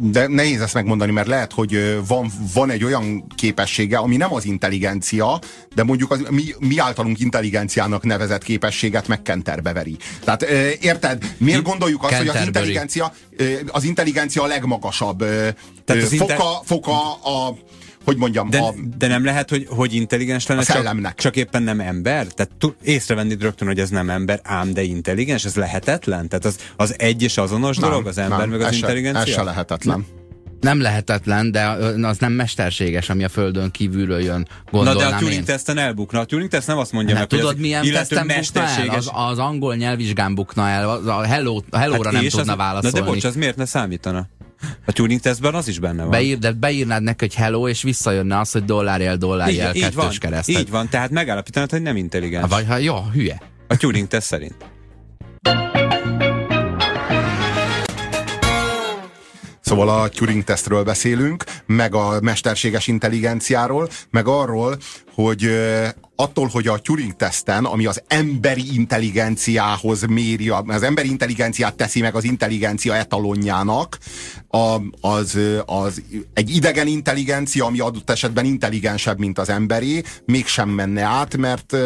De nehéz ezt megmondani, mert lehet, hogy van, van egy olyan képessége, ami nem az intelligencia, de mondjuk az, mi, mi általunk intelligenciának nevezett képességet meg kenterbe veri. Tehát érted? Miért gondoljuk azt, hogy az intelligencia, az intelligencia a legmagasabb Tehát az inter- foka, foka a, hogy mondjam, De, a, de nem lehet, hogy, hogy intelligens lenne, A szellemnek. csak, csak éppen nem ember? Tehát tu, észrevenni rögtön, hogy ez nem ember, ám de intelligens? Ez lehetetlen? Tehát az, az egy és azonos nem, dolog, az ember nem, meg az ez intelligencia? Se, ez se lehetetlen. Nem lehetetlen, de az nem mesterséges, ami a földön kívülről jön, Na gondolnám de a Turing én. teszten elbukna. A Turing teszt nem azt mondja Nem meg, hogy tudod, az milyen tesztem bukna el? mesterséges. Az, az angol nyelvvizsgán bukna el, az a hello, a hello-ra nem és tudna az, válaszolni. Na de bocs, az miért ne számítana? A Turing tesztben az is benne van. Beír, de beírnád neki, hogy hello, és visszajönne az, hogy dollárjel, dollárjel, így, így van, kettős keresztet. így van, tehát megállapítanod, hogy nem intelligens. Vagy ha jó, hülye. A Turing teszt szerint. Szóval a Turing-tesztről beszélünk, meg a mesterséges intelligenciáról, meg arról, hogy attól, hogy a Turing-teszten, ami az emberi intelligenciához méri, az emberi intelligenciát teszi meg az intelligencia etalonjának, a, az, az egy idegen intelligencia, ami adott esetben intelligensebb, mint az emberi, mégsem menne át, mert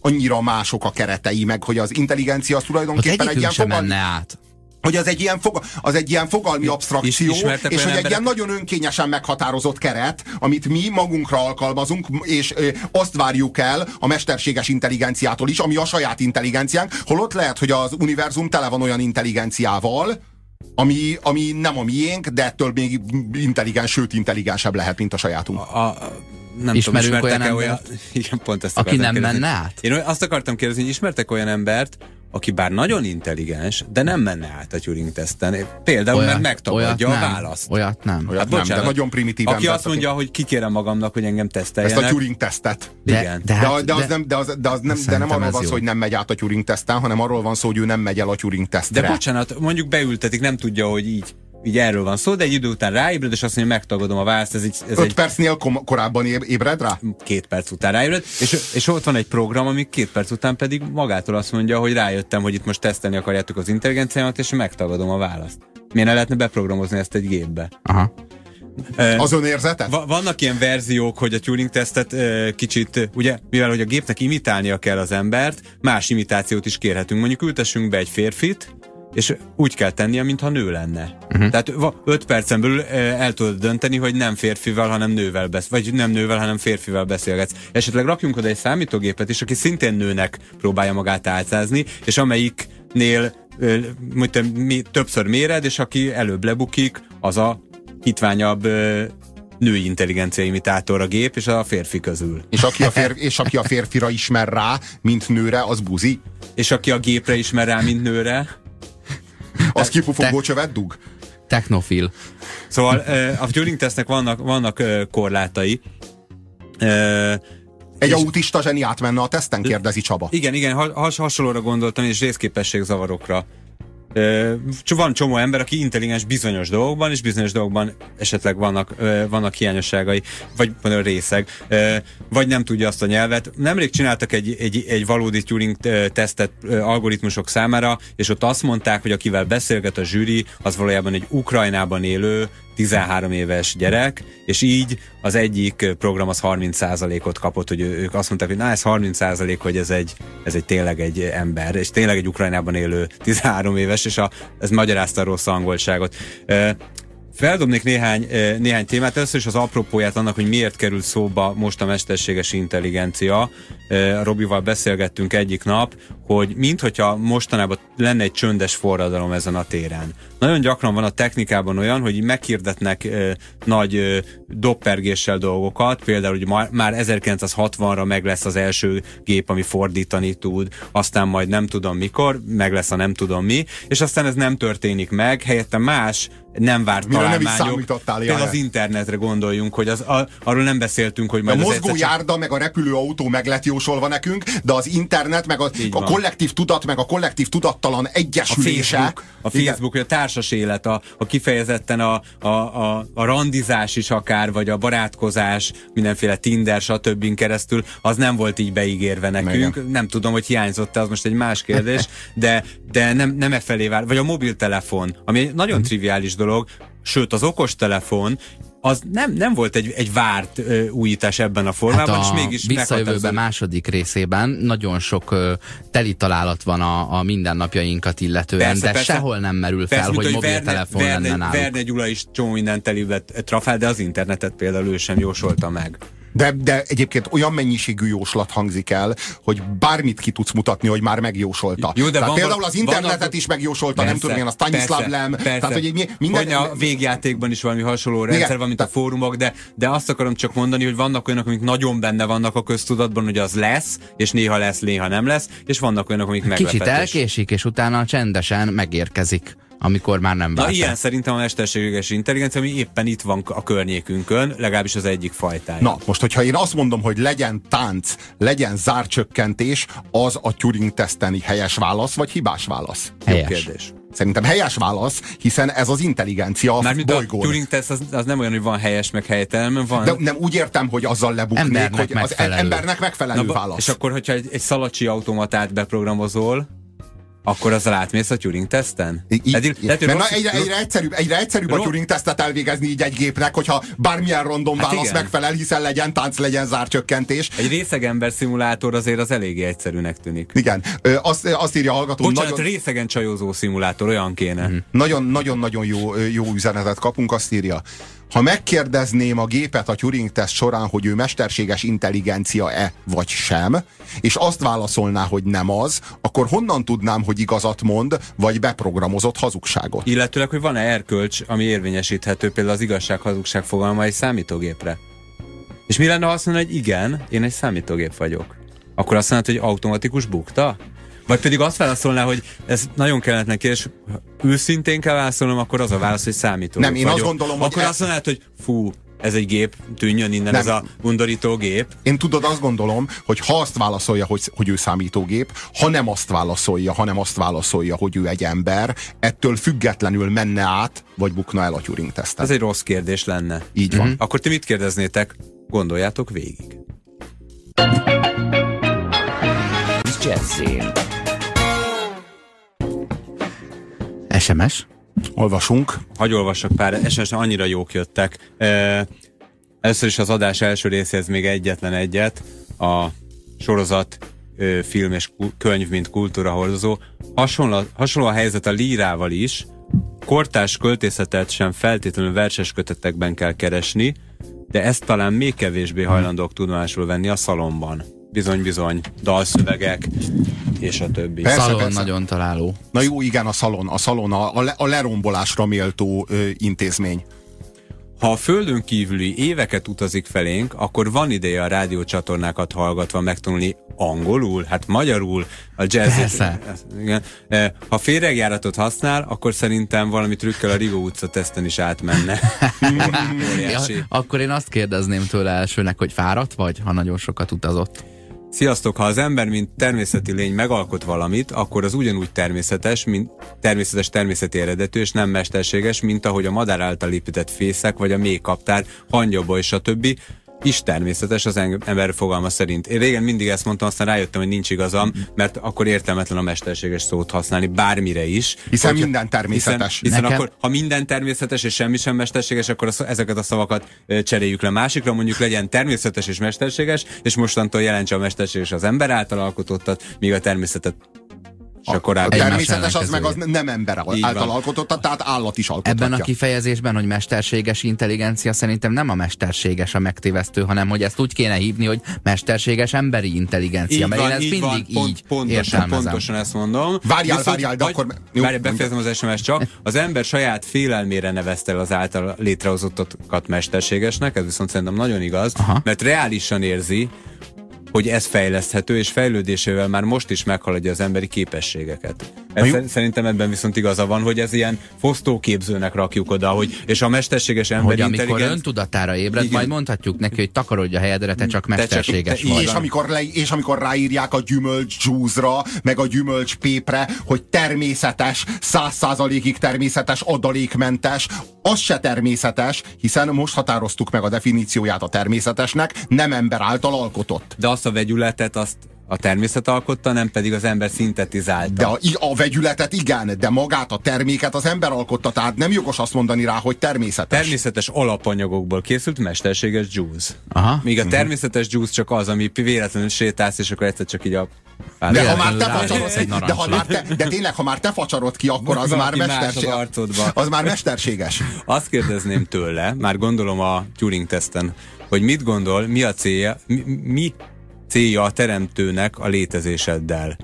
annyira mások a keretei, meg hogy az intelligencia az tulajdonképpen egy ilyen fogal... menne át hogy az egy ilyen, foga, az egy ilyen fogalmi abstrakció, és, és hogy emberek... egy ilyen nagyon önkényesen meghatározott keret, amit mi magunkra alkalmazunk, és ö, azt várjuk el a mesterséges intelligenciától is, ami a saját intelligenciánk, holott lehet, hogy az univerzum tele van olyan intelligenciával, ami, ami nem a miénk, de ettől még intelligens, sőt intelligensebb lehet, mint a sajátunk. A, a, nem Ismerünk tudom, olyan, olyan, igen, pont ezt aki nem kérdezni. menne át? Én azt akartam kérdezni, hogy ismertek olyan embert, aki bár nagyon intelligens, de nem menne át a Turing-teszten. Például, olyat, mert megtagadja a választ. Olyat nem. Olyat hát, bocsánat, nem, de nagyon primitív Aki ember, azt mondja, aki... hogy kikérem magamnak, hogy engem teszteljenek. Ezt a Turing-tesztet. Igen. De, de, de, de, az nem, de, az, de, az nem, de nem arról van szó, hogy nem megy át a Turing-teszten, hanem arról van szó, hogy ő nem megy el a Turing-tesztre. De bocsánat, mondjuk beültetik, nem tudja, hogy így így erről van szó, de egy idő után ráébred, és azt mondja, megtagadom a választ. Ez egy, ez Öt egy... percnél kom- korábban ébred rá? Két perc után ráébred, és, és ott van egy program, ami két perc után pedig magától azt mondja, hogy rájöttem, hogy itt most tesztelni akarjátok az intelligenciámat, és megtagadom a választ. Miért ne lehetne beprogramozni ezt egy gépbe? Aha. Az önérzetet? Vannak ilyen verziók, hogy a Turing tesztet kicsit, ugye, mivel hogy a gépnek imitálnia kell az embert, más imitációt is kérhetünk. Mondjuk ültessünk be egy férfit, és úgy kell tennie, mintha nő lenne. Uh-huh. Tehát 5 percen belül el tudod dönteni, hogy nem férfival, hanem nővel beszél, vagy nem nővel, hanem férfival beszélgetsz. Esetleg rakjunk oda egy számítógépet is, aki szintén nőnek próbálja magát álcázni, és amelyiknél mi, többször méred, és aki előbb lebukik, az a hitványabb női intelligencia imitátor a gép, és a férfi közül. És aki a, férfi, és aki a férfira ismer rá, mint nőre, az buzi? És aki a gépre ismer rá, mint nőre? Az kipufogó csövet dug? Technofil. Szóval a Turing tesznek vannak, vannak korlátai. Egy autista zseni átmenne a teszten, kérdezi Csaba. Igen, igen, has, hasonlóra gondoltam, és részképesség zavarokra van csomó ember, aki intelligens bizonyos dolgokban, és bizonyos dolgokban esetleg vannak, vannak hiányosságai, vagy van részeg, vagy nem tudja azt a nyelvet. Nemrég csináltak egy, egy, egy valódi Turing tesztet algoritmusok számára, és ott azt mondták, hogy akivel beszélget a zsűri, az valójában egy Ukrajnában élő 13 éves gyerek, és így az egyik program az 30%-ot kapott, hogy ők azt mondták, hogy na ez 30% hogy ez egy, ez egy tényleg egy ember, és tényleg egy Ukrajnában élő 13 éves, és a, ez magyarázta a rossz angolságot. Feldobnék néhány, néhány témát. Először is az apropóját annak, hogy miért került szóba most a mesterséges intelligencia. Robival beszélgettünk egyik nap, hogy minthogyha mostanában lenne egy csöndes forradalom ezen a téren. Nagyon gyakran van a technikában olyan, hogy meghirdetnek nagy doppergéssel dolgokat, például, hogy már, már 1960-ra meg lesz az első gép, ami fordítani tud, aztán majd nem tudom mikor, meg lesz a nem tudom mi, és aztán ez nem történik meg, helyette más nem várt Mire találmányok. Nem is az internetre gondoljunk, hogy az, a, arról nem beszéltünk, hogy majd A mozgójárda csak... meg a repülőautó meg lett jósolva nekünk, de az internet, meg a, a kollektív tudat, meg a kollektív tudattalan egyesülése. A Facebook, a, Facebook, a társas élet, a, a kifejezetten a, a, a, a randizás is akár, vagy a barátkozás, mindenféle Tinder, stb. keresztül, az nem volt így beígérve nekünk. Igen. Nem tudom, hogy hiányzott-e, az most egy más kérdés, de, de nem, nem e felé vár. Vagy a mobiltelefon, ami egy nagyon mhm. triviális dolog, sőt az okostelefon az nem, nem volt egy, egy várt ö, újítás ebben a formában, hát a és mégis visszajövőben második részében nagyon sok ö, teli találat van a, a mindennapjainkat illetően, persze, de persze, sehol nem merül fel, persze, hogy mobiltelefon Verne, lenne náluk. Verne Gyula is csomó minden telivet trafál, de az internetet például ő sem jósolta meg. De, de egyébként olyan mennyiségű jóslat hangzik el, hogy bármit ki tudsz mutatni, hogy már megjósolta. Jó, de tehát van, például az internetet van, is megjósolta, persze, nem tudom én, a Stanislav Lem. Persze. Tehát, hogy minden... Hogy a végjátékban is valami hasonló rendszer Igen, van, mint a fórumok, de, de azt akarom csak mondani, hogy vannak olyanok, amik nagyon benne vannak a köztudatban, hogy az lesz, és néha lesz, néha nem lesz, és vannak olyanok, amik meglepetés. Kicsit elkésik, és utána csendesen megérkezik amikor már nem várta. Na ilyen szerintem a mesterséges intelligencia, ami éppen itt van a környékünkön, legalábbis az egyik fajtája. Na, most, hogyha én azt mondom, hogy legyen tánc, legyen zárcsökkentés, az a Turing teszteni helyes válasz, vagy hibás válasz? Helyes. Jó kérdés. Szerintem helyes válasz, hiszen ez az intelligencia Mármint a bolygón. Turing teszt az, az nem olyan, hogy van helyes meg helytelen, van... De nem úgy értem, hogy azzal lebuknék, Embernek hogy az megfelelő. embernek megfelelő ba- válasz. És akkor, hogyha egy, egy szalacsi automatát beprogramozol, akkor azzal átmész a Turing teszten? I- í- Eddig- lehet, mert rossz- egyre, egyre egyszerűbb, egyre egyszerűbb a Ro- Turing tesztet elvégezni így egy gépnek, hogyha bármilyen random Hát válasz igen. megfelel, hiszen legyen tánc, legyen zárcsökkentés. Egy részegember szimulátor azért az eléggé egyszerűnek tűnik. Igen, Ö, azt, azt írja a hallgató, Bocsánat, nagyon, részegen csajozó szimulátor, olyan kéne. Mhm. nagyon, nagyon-nagyon jó, jó üzenetet kapunk, azt írja. Ha megkérdezném a gépet a Turing teszt során, hogy ő mesterséges intelligencia-e vagy sem, és azt válaszolná, hogy nem az, akkor honnan tudnám, hogy igazat mond, vagy beprogramozott hazugságot? Illetőleg, hogy van-e erkölcs, ami érvényesíthető például az igazság-hazugság fogalma egy számítógépre. És mi lenne, ha azt mondaná, hogy igen, én egy számítógép vagyok? Akkor azt mondod, hogy automatikus bukta? Vagy pedig azt válaszolná, hogy ez nagyon kellemetlen kérdés, ha őszintén kell válaszolnom, akkor az a válasz, hogy számítógép Nem, én azt vagyok. gondolom, hogy Akkor e- azt mondanád, hogy fú, ez egy gép, tűnjön innen Nem. ez a undorító gép. Én tudod, azt gondolom, hogy ha azt válaszolja, hogy, hogy ő számítógép, ha nem azt válaszolja, hanem azt válaszolja, hogy ő egy ember, ettől függetlenül menne át, vagy bukna el a Turing tesztet. Ez egy rossz kérdés lenne. Így van. Akkor ti mit kérdeznétek? Gondoljátok végig. Jazzin. SMS? Olvasunk. Hagy olvassak pár, esetleg annyira jók jöttek. E, először is az adás első részéhez még egyetlen egyet. A sorozat, film és könyv, mint kultúra hordozó. Hasonló, hasonló a helyzet a lírával is. Kortárs költészetet sem feltétlenül verses kötetekben kell keresni, de ezt talán még kevésbé hajlandók tudomásul venni a szalomban. Bizony-bizony, dalszövegek, és a többi. Persze, Szalon persze. nagyon találó. Na jó, igen, a szalon, a szalon a, a, le, a lerombolásra méltó ö, intézmény. Ha a földön kívüli éveket utazik felénk, akkor van ideje a rádiócsatornákat hallgatva megtanulni angolul, hát magyarul, a jazz. Persze. Igen. Eh, Ha féregjáratot használ, akkor szerintem valami trükkel a Rigó utca teszten is átmenne. Ja, akkor én azt kérdezném tőle elsőnek, hogy fáradt vagy, ha nagyon sokat utazott. Sziasztok! Ha az ember, mint természeti lény megalkot valamit, akkor az ugyanúgy természetes, mint természetes természeti eredetű, és nem mesterséges, mint ahogy a madár által épített fészek, vagy a mély kaptár, hangyaboly, stb. Is természetes az em- ember fogalma szerint. Én régen mindig ezt mondtam, aztán rájöttem, hogy nincs igazam, mert akkor értelmetlen a mesterséges szót használni bármire is. Hiszen Hogyha- minden természetes. Hiszen, hiszen Nekem- akkor, ha minden természetes és semmi sem mesterséges, akkor a, ezeket a szavakat cseréljük le másikra, mondjuk legyen természetes és mesterséges, és mostantól jelentse a mesterséges az ember által alkotottat, míg a természetet és a A korábbi. Egymás természetes az meg az nem ember által van. alkototta, tehát állat is alkothatja. Ebben a kifejezésben, hogy mesterséges intelligencia szerintem nem a mesterséges a megtévesztő, hanem hogy ezt úgy kéne hívni, hogy mesterséges emberi intelligencia, Így mert van, én ezt így mindig van, pont, így pontosan, értelmezem. pontosan ezt mondom. Várjál, várjál, de vagy- akkor- jó, Várjál, befejezem az SMS csak. Az ember saját félelmére nevezte el az által létrehozottakat mesterségesnek, ez viszont szerintem nagyon igaz, Aha. mert reálisan érzi, hogy ez fejleszthető, és fejlődésével már most is meghaladja az emberi képességeket. Ez jó. szerintem ebben viszont igaza van, hogy ez ilyen fosztóképzőnek rakjuk oda, hogy, és a mesterséges emberi Hogy amikor intelligenc... öntudatára ébred, Igen. majd mondhatjuk neki, hogy takarodj a helyedre, te csak csak- mesterséges te- vagy. És amikor, le, és amikor ráírják a gyümölcs juice-ra, meg a gyümölcs pépre, hogy természetes, száz százalékig természetes, adalékmentes, az se természetes, hiszen most határoztuk meg a definícióját a természetesnek, nem ember által alkotott. De azt a vegyületet, azt a természet alkotta, nem pedig az ember szintetizálta. De a, a vegyületet igen, de magát a terméket az ember alkotta, tehát nem jogos azt mondani rá, hogy természetes. Természetes alapanyagokból készült mesterséges juice. Aha. Míg a természetes juice csak az, ami véletlenül sétálsz, és akkor egyszer csak így a... de ha már te egy de, ha már te, de tényleg, ha már te facsarod ki, akkor az már, mesterséges. Az már mesterséges. Azt kérdezném tőle, már gondolom a Turing teszten, hogy mit gondol, mi a célja, mi, mi célja a teremtőnek a létezéseddel?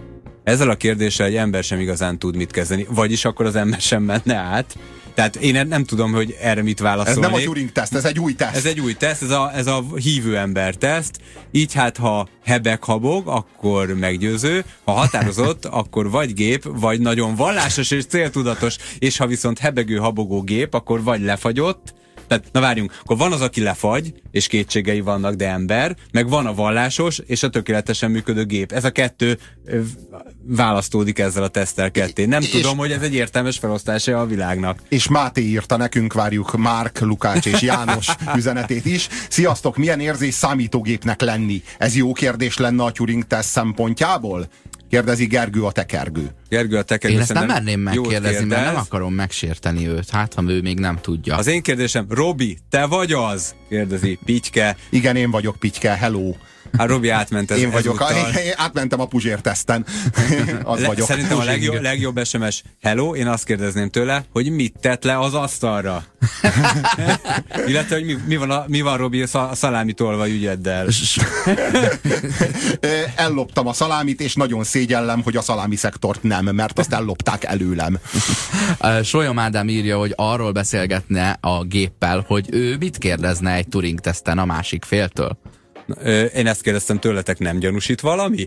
Ezzel a kérdéssel egy ember sem igazán tud mit kezdeni, vagyis akkor az ember sem menne át. Tehát én nem tudom, hogy erre mit Ez válaszolnék. nem a Turing teszt, ez egy új teszt. Ez egy új teszt, ez a, ez a hívő ember teszt. Így hát, ha hebek habog, akkor meggyőző, ha határozott, akkor vagy gép, vagy nagyon vallásos és céltudatos, és ha viszont hebegő habogó gép, akkor vagy lefagyott, Tehát, na várjunk, akkor van az, aki lefagy, és kétségei vannak, de ember, meg van a vallásos, és a tökéletesen működő gép. Ez a kettő választódik ezzel a tesztel ketté. Nem És- tudom, hogy ez egy értelmes felosztása a világnak. És Máté írta nekünk, várjuk Márk, Lukács és János üzenetét is. Sziasztok, milyen érzés számítógépnek lenni? Ez jó kérdés lenne a Turing teszt szempontjából? Kérdezi Gergő a tekergő. Gergő, a te Én ezt nem merném megkérdezni, mert nem akarom megsérteni őt. Hát, ha ő még nem tudja. Az én kérdésem, Robi, te vagy az? Kérdezi Pityke. Igen, én vagyok, Pityke, hello. Hát Robi átment ez, Én vagyok, a, én átmentem a Puzsér teszten. Az Le, vagyok. Szerintem a legjobb, legjobb SMS hello, én azt kérdezném tőle, hogy mit tett le az asztalra. Illetve, hogy mi, mi, van, a, mi van Robi a szal- a szalámi tolvaj ügyeddel. Elloptam a szalámit, és nagyon szégyellem, hogy a szalámi szektort nem, mert azt ellopták előlem. Solyom Ádám írja, hogy arról beszélgetne a géppel, hogy ő mit kérdezne egy Turing teszten a másik féltől. Én ezt kérdeztem tőletek, nem gyanúsít valami?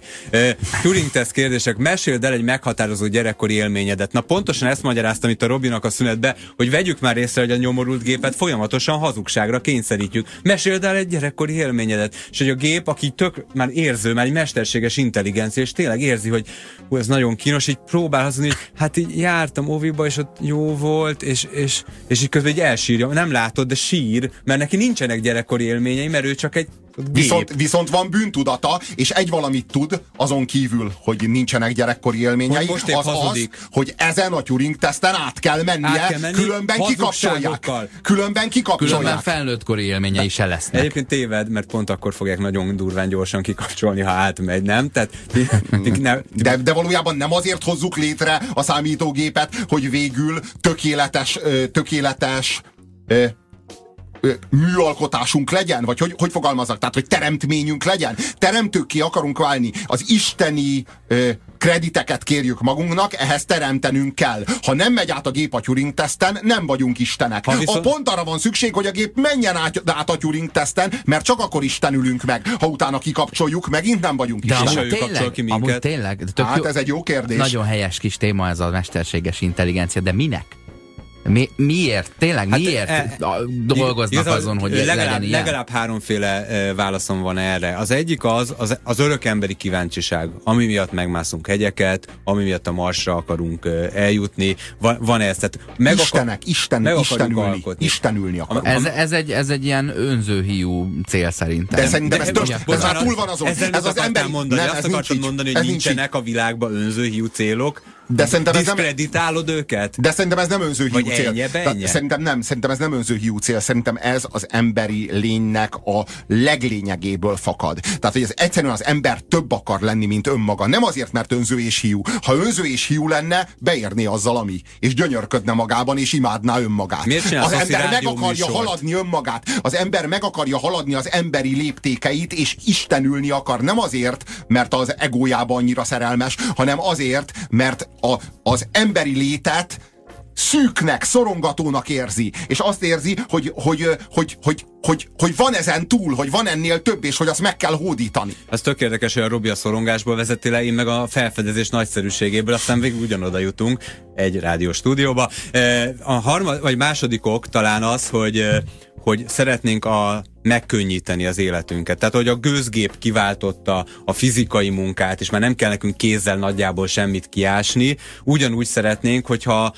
Turing test kérdések, meséld el egy meghatározó gyerekkori élményedet. Na pontosan ezt magyaráztam itt a Robinak a szünetbe, hogy vegyük már észre, hogy a nyomorult gépet folyamatosan hazugságra kényszerítjük. Meséld el egy gyerekkori élményedet. És hogy a gép, aki tök már érző, már egy mesterséges intelligencia, és tényleg érzi, hogy hú, ez nagyon kínos, így próbál hazudni, hogy hát így jártam óviba, és ott jó volt, és, és, és így közben így elsírja. Nem látod, de sír, mert neki nincsenek gyerekkori élményei, mert ő csak egy. Viszont, viszont van bűntudata, és egy valamit tud, azon kívül, hogy nincsenek gyerekkori élményei, Hogy most az hazudik. az, hogy ezen a Turing teszten át kell mennie, Át kell menni, különben kikapcsolják. Különben Különben kikapcsolják. felnőttkori élményei se lesznek. Egyébként téved, mert pont akkor fogják nagyon durván gyorsan kikapcsolni, ha átmegy, nem? Tehát ti, ti, ne, De, de valójában nem azért hozzuk létre a számítógépet, hogy végül tökéletes, tökéletes műalkotásunk legyen? Vagy hogy, hogy fogalmazok? Tehát, hogy teremtményünk legyen? Teremtőkké akarunk válni. Az isteni ö, krediteket kérjük magunknak, ehhez teremtenünk kell. Ha nem megy át a gép a Turing teszten, nem vagyunk istenek. Ha viszont- A pont arra van szükség, hogy a gép menjen át, át a Turing teszten, mert csak akkor istenülünk meg. Ha utána kikapcsoljuk, megint nem vagyunk De istenek. amúgy tényleg, ki minket. amúgy tényleg, tök Hát jó, ez egy jó kérdés. nagyon helyes kis téma ez a mesterséges intelligencia, de minek? Mi, miért? Tényleg Hát, miért e- dolgoznak Igazából azon, hogy legalább, legyen ilyen? legalább háromféle e, válaszom van erre. Az egyik az, az, az örök emberi kíváncsiság, ami miatt megmászunk hegyeket, ami miatt a Marsra akarunk e, eljutni. Van, van ez, tehát meg akar- Istenek, Isten, meg akarjuk Istenülni, alkotni. Istenülni akar. Ez, ez, egy, ez egy ilyen önzőhiú cél szerintem. De szerintem ez, De- ez már túl van azon. Ezzel Ez az emberi... mondani, nem, azt ez nincs így. mondani, Ez hogy nincs nincsenek a világban önző hiú célok. De szerintem ez nem- Diszkreditálod őket? De szerintem ez nem önző hiú cél. ennyi, ennyi? Szerintem nem, szerintem ez nem önző hiú cél. Szerintem ez az emberi lénynek a leglényegéből fakad. Tehát, hogy ez egyszerűen az ember több akar lenni, mint önmaga. Nem azért, mert önző és hiú. Ha önző és hiú lenne, beérné azzal, ami. És gyönyörködne magában, és imádná önmagát. Miért az ember meg akarja műsort? haladni önmagát. Az ember meg akarja haladni az emberi léptékeit, és istenülni akar. Nem azért, mert az egójában annyira szerelmes, hanem azért, mert a, az emberi létet szűknek, szorongatónak érzi, és azt érzi, hogy, hogy, hogy, hogy, hogy, hogy van ezen túl, hogy van ennél több, és hogy azt meg kell hódítani. Ez tök érdekes, hogy a Robi a szorongásból vezeti le, én meg a felfedezés nagyszerűségéből, aztán végül ugyanoda jutunk egy rádió stúdióba. E, A harmad, vagy második ok talán az, hogy e, hogy szeretnénk a, megkönnyíteni az életünket. Tehát, hogy a gőzgép kiváltotta a fizikai munkát, és már nem kell nekünk kézzel nagyjából semmit kiásni, ugyanúgy szeretnénk, hogyha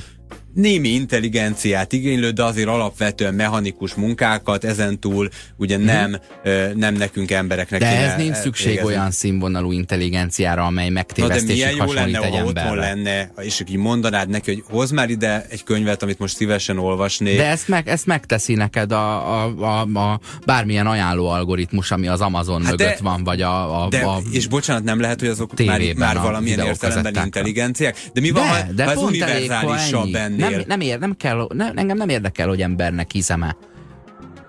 némi intelligenciát igénylő, de azért alapvetően mechanikus munkákat, ezentúl ugye nem, ö, nem nekünk embereknek De ez nincs szükség végezni. olyan színvonalú intelligenciára, amely de megtévesztésig milyen jó hasonlít lenne, egy ha otthon lenne, és így mondanád neki, hogy hozd már ide egy könyvet, amit most szívesen olvasnék. De ezt, meg, ezt megteszi neked a, a, a, a bármilyen ajánló algoritmus, ami az Amazon Hát de- mögött van, vagy a, a, de, a és bocsánat, nem lehet, hogy azok már, már valamilyen értelemben intelligenciák? De mi van, ha, de, de ha ez univerzálisabb ennél? Nem, nem, ér, nem kell, nem, engem nem érdekel, hogy embernek hiszem-e.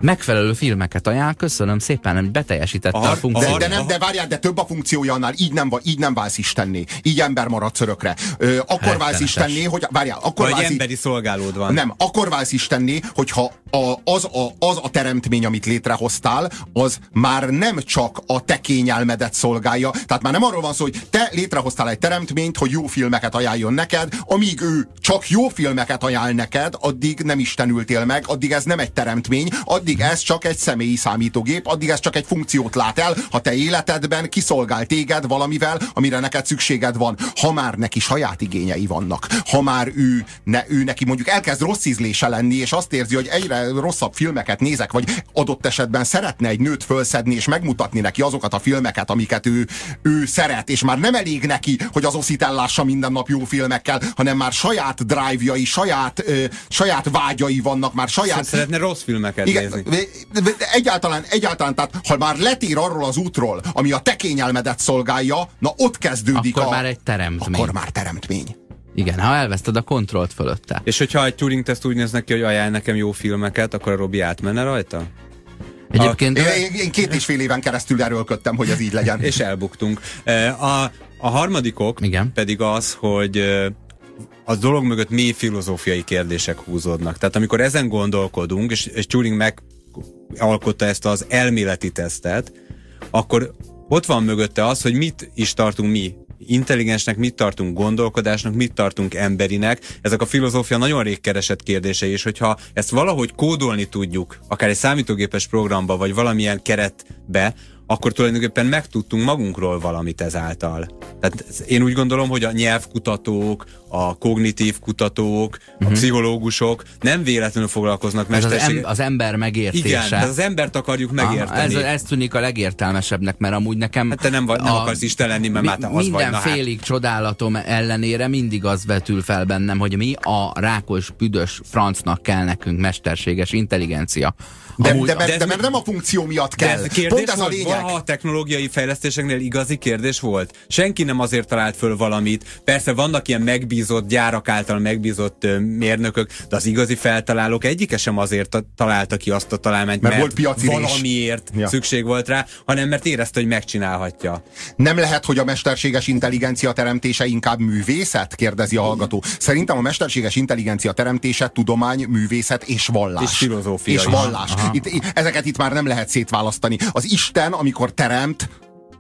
Megfelelő filmeket ajánl, köszönöm szépen, hogy beteljesítette a, A- funkciót. De, de, nem, de várjál, de több a funkciója annál, így nem, így nem válsz istenné. Így ember maradsz örökre. Ö, akkor válsz istenné, hogy várjál, akkor Vagy válsz, emberi szolgálód van. nem, akkor válsz istenné, hogyha a, az, a, az a teremtmény, amit létrehoztál, az már nem csak a te kényelmedet szolgálja. Tehát már nem arról van szó, hogy te létrehoztál egy teremtményt, hogy jó filmeket ajánljon neked, amíg ő csak jó filmeket ajánl neked, addig nem istenültél meg, addig ez nem egy teremtmény, addig ez csak egy személyi számítógép, addig ez csak egy funkciót lát el, ha te életedben kiszolgál téged valamivel, amire neked szükséged van. Ha már neki saját igényei vannak, ha már ő, ne, ő neki mondjuk elkezd rossz ízlése lenni, és azt érzi, hogy egyre rosszabb filmeket nézek, vagy adott esetben szeretne egy nőt fölszedni, és megmutatni neki azokat a filmeket, amiket ő, ő szeret, és már nem elég neki, hogy az oszit ellássa minden nap jó filmekkel, hanem már saját drive-jai, saját, ö, saját vágyai vannak, már saját Szeretne rossz filmeket igen, nézni. De egyáltalán, egyáltalán, tehát ha már letér arról az útról, ami a te kényelmedet szolgálja, na ott kezdődik Akkor a... már egy teremtmény. Akkor már teremtmény. Igen, ha elveszted a kontrollt fölötte. És hogyha egy Turing teszt úgy néz neki, hogy ajánl nekem jó filmeket, akkor a Robi átmenne rajta? Egyébként Én, én, én két és fél éven keresztül erőlködtem, hogy ez így legyen. És elbuktunk. E, A, a harmadikok Igen. pedig az, hogy e, a dolog mögött mély filozófiai kérdések húzódnak. Tehát amikor ezen gondolkodunk, és, és Turing megalkotta ezt az elméleti tesztet, akkor ott van mögötte az, hogy mit is tartunk mi intelligensnek, mit tartunk gondolkodásnak, mit tartunk emberinek. Ezek a filozófia nagyon rég keresett kérdései, és hogyha ezt valahogy kódolni tudjuk, akár egy számítógépes programba, vagy valamilyen keretbe, akkor tulajdonképpen megtudtunk magunkról valamit ezáltal. Tehát én úgy gondolom, hogy a nyelvkutatók, a kognitív kutatók, a pszichológusok nem véletlenül foglalkoznak ez az, az ember megértése. Igen, tehát az embert akarjuk megérteni. Aha, ez, ez tűnik a legértelmesebbnek, mert amúgy nekem... Hát te nem vagy- nem akarsz Isten lenni, mert már te az vagy, Minden na hát. félig csodálatom ellenére mindig az vetül fel bennem, hogy mi a rákos, büdös francnak kell nekünk mesterséges intelligencia. De, Amúgy- de, de, de de, ez de mi- mert nem a funkció miatt De kell. ez kérdés Pont ez a volt, lényeg. valaha a technológiai fejlesztéseknél igazi kérdés volt? Senki nem azért talált föl valamit. Persze vannak ilyen megbízott, gyárak által megbízott mérnökök, de az igazi feltalálók egyike sem azért ta- találta ki azt a találmányt, Mert mert, volt piaci valamiért Ja. szükség volt rá, hanem mert érezte, hogy megcsinálhatja. Nem lehet, hogy a mesterséges intelligencia teremtése inkább művészet? Kérdezi a hallgató. Szerintem a mesterséges intelligencia teremtése tudomány, művészet és vallás. És filozófia És vallás. Itt, ezeket itt már nem lehet szétválasztani. Az Isten, amikor teremt,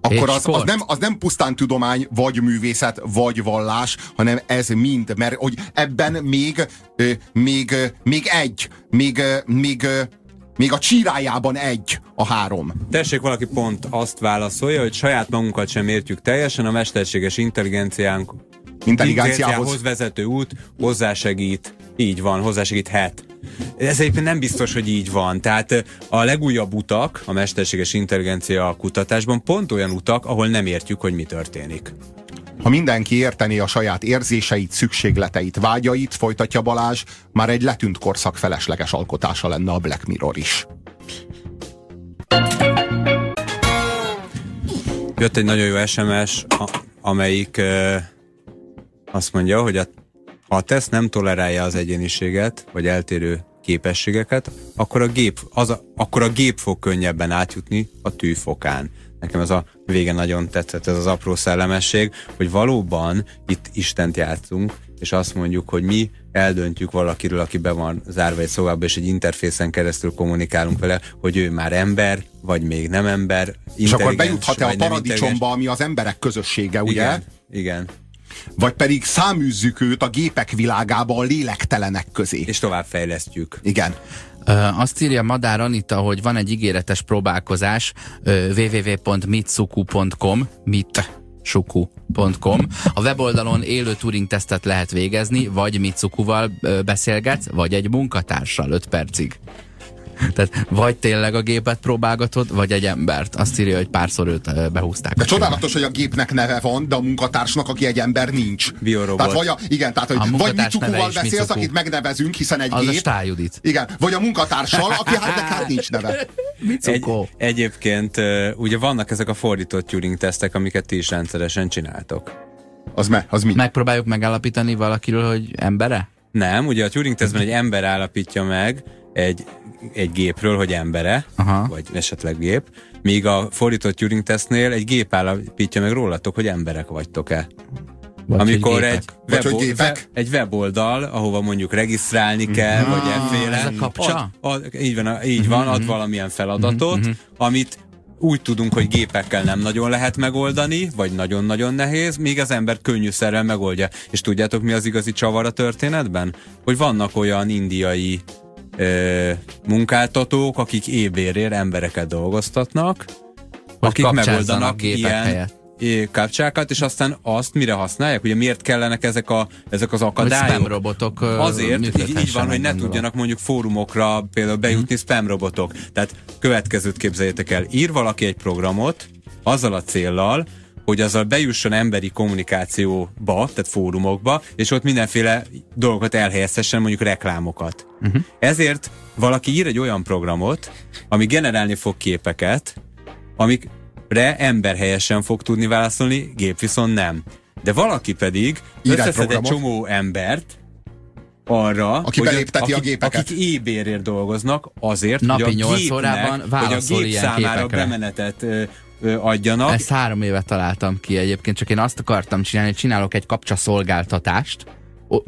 akkor az, az, nem, az nem pusztán tudomány, vagy művészet, vagy vallás, hanem ez mind, mert hogy ebben még, ö, még, még egy, még, még, még a csírájában egy a három. Tessék, valaki pont azt válaszolja, hogy saját magunkat sem értjük teljesen, a mesterséges intelligenciánk Intelligenciához. vezető út hozzásegít. Így van, hozzásegíthet. Ez egyébként nem biztos, hogy így van. Tehát a legújabb utak a mesterséges intelligencia kutatásban pont olyan utak, ahol nem értjük, hogy mi történik. Ha mindenki értené a saját érzéseit, szükségleteit, vágyait, folytatja Balázs, már egy letűnt korszak felesleges alkotása lenne a Black Mirror is. Jött egy nagyon jó SMS, amelyik azt mondja, hogy a, ha a teszt nem tolerálja az egyéniséget, vagy eltérő képességeket, akkor a gép, az a, akkor a gép fog könnyebben átjutni a tűfokán. Nekem ez a vége nagyon tetszett, ez az apró szellemesség, hogy valóban itt Istent játszunk, és azt mondjuk, hogy mi eldöntjük valakiről, aki be van zárva egy szobába, és egy interfészen keresztül kommunikálunk vele, hogy ő már ember, vagy még nem ember, És akkor bejuthat-e a paradicsomba, ami az emberek közössége, ugye? igen, igen. Vagy pedig száműzzük őt a gépek világába a lélektelenek közé. És tovább fejlesztjük. Igen. Azt írja Madár Anita, hogy van egy ígéretes próbálkozás www.mitsuku.com mit suku.com. A weboldalon élő Turing tesztet lehet végezni, vagy Mitsukuval beszélgetsz, vagy egy munkatársal 5 percig. Tehát vagy tényleg a gépet próbálgatod, vagy egy embert. Azt írja, hogy párszor őt behúzták. De a csodálatos, hogy a gépnek neve van, de a munkatársnak, aki egy ember nincs. Biorobot. Tehát vagy a, igen, tehát hogy A vagy is beszélsz, Mitsuku. akit megnevezünk, hiszen egy Az a gép. Stál Judit. Igen, vagy a munkatársal, aki hát, de hát nincs neve. Egy, Mitsuko. egyébként uh, ugye vannak ezek a fordított Turing tesztek, amiket ti is rendszeresen csináltok. Az, me, az mi? Megpróbáljuk megállapítani valakiről, hogy embere? Nem, ugye a Turing tesztben egy ember állapítja meg egy egy gépről, hogy embere, Aha. vagy esetleg gép, míg a fordított Turing tesztnél egy gép állapítja meg rólatok, hogy emberek vagytok-e. Vagy Amikor hogy egy, gépek. Vagy hogy webo- gépek. we- egy weboldal, ahova mondjuk regisztrálni kell, vagy efféle. ez a kapcsa? Ad, ad, így van, így van ad valamilyen feladatot, amit úgy tudunk, hogy gépekkel nem nagyon lehet megoldani, vagy nagyon-nagyon nehéz, míg az ember könnyűszerrel megoldja. És tudjátok, mi az igazi csavar a történetben? Hogy vannak olyan indiai ö, munkáltatók, akik ébérért embereket dolgoztatnak, akik kapcsázzanak megoldanak ilyen helyett. kapcsákat, és aztán azt mire használják? Ugye miért kellenek ezek, a, ezek az Hogy akadályok? spam robotok Azért, így, így van, hogy ne gondolom. tudjanak mondjuk fórumokra például bejutni Mhm. spam robotok. Tehát következőt képzeljétek el. Ír valaki egy programot azzal a céllal, hogy azzal bejusson emberi kommunikációba, tehát fórumokba, és ott mindenféle dolgokat elhelyezhessen, mondjuk reklámokat. Uh-huh. Ezért valaki ír egy olyan programot, ami generálni fog képeket, amikre ember helyesen fog tudni válaszolni, gép viszont nem. De valaki pedig Ír egy összeszed egy csomó embert, arra, Aki hogy belépteti a akik, gépeket. akik ébérért dolgoznak azért, Napi hogy a gépnek, hogy a gép számára képekre. bemenetet ö, ö, adjanak. Ezt három éve találtam ki egyébként, csak én azt akartam csinálni, hogy csinálok egy kapcsa szolgáltatást,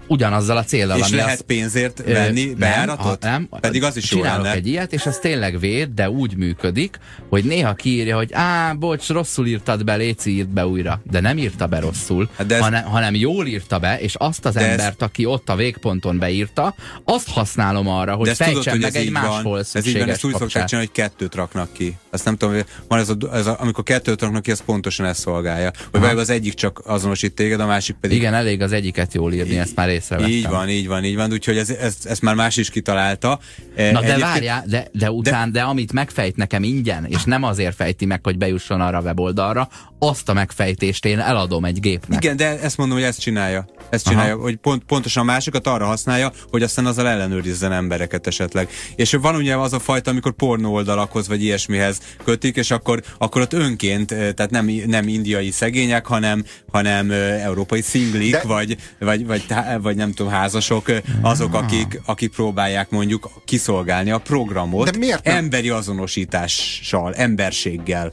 ugyanazzal a céllal, és ami lehet az, pénzért venni nem, bejáratot? nem, Pedig az is jó lenne. egy ilyet, és az tényleg véd, de úgy működik, hogy néha kiírja, hogy á, bocs, rosszul írtad be, Léci írt be újra. De nem írta be rosszul, Hát de ez- hanem, hanem jól írta be, és azt az De ez- embert, aki ott a végponton beírta, azt használom arra, hogy hogy meg ez egy máshol. Ez így van, ezt úgy szokták csinálni, hogy kettőt raknak ki. Ezt nem tudom, van ez a, ez a, amikor kettőt raknak ki, ez pontosan ezt szolgálja. Hogy az egyik csak azonosít téged, a másik pedig Igen, elég az egyiket jól írni, ezt már észrevettem. Így van, így van, így van, úgyhogy ez, ez, ezt már más is kitalálta. E, Na de egyébként- várjál, de, de után, de... de amit megfejt nekem ingyen, és nem azért fejti meg, hogy bejusson arra a weboldalra, azt a megfejtést én eladom egy gépnek. Igen, de ezt mondom, hogy ezt csinálja. Ezt csinálja, Aha. hogy pont, pontosan a másikat arra használja, hogy aztán azzal ellenőrizzen embereket esetleg. És van ugye az a fajta, amikor pornó oldalakhoz vagy ilyesmihez kötik, és akkor, akkor ott önként, eh, tehát nem, nem indiai szegények, hanem, hanem eh, európai szinglik, De- vagy, vagy, vagy, vagy nem tudom, házasok, eh, azok, akik, akik próbálják mondjuk kiszolgálni a programot De miért nem? emberi azonosítással, emberséggel.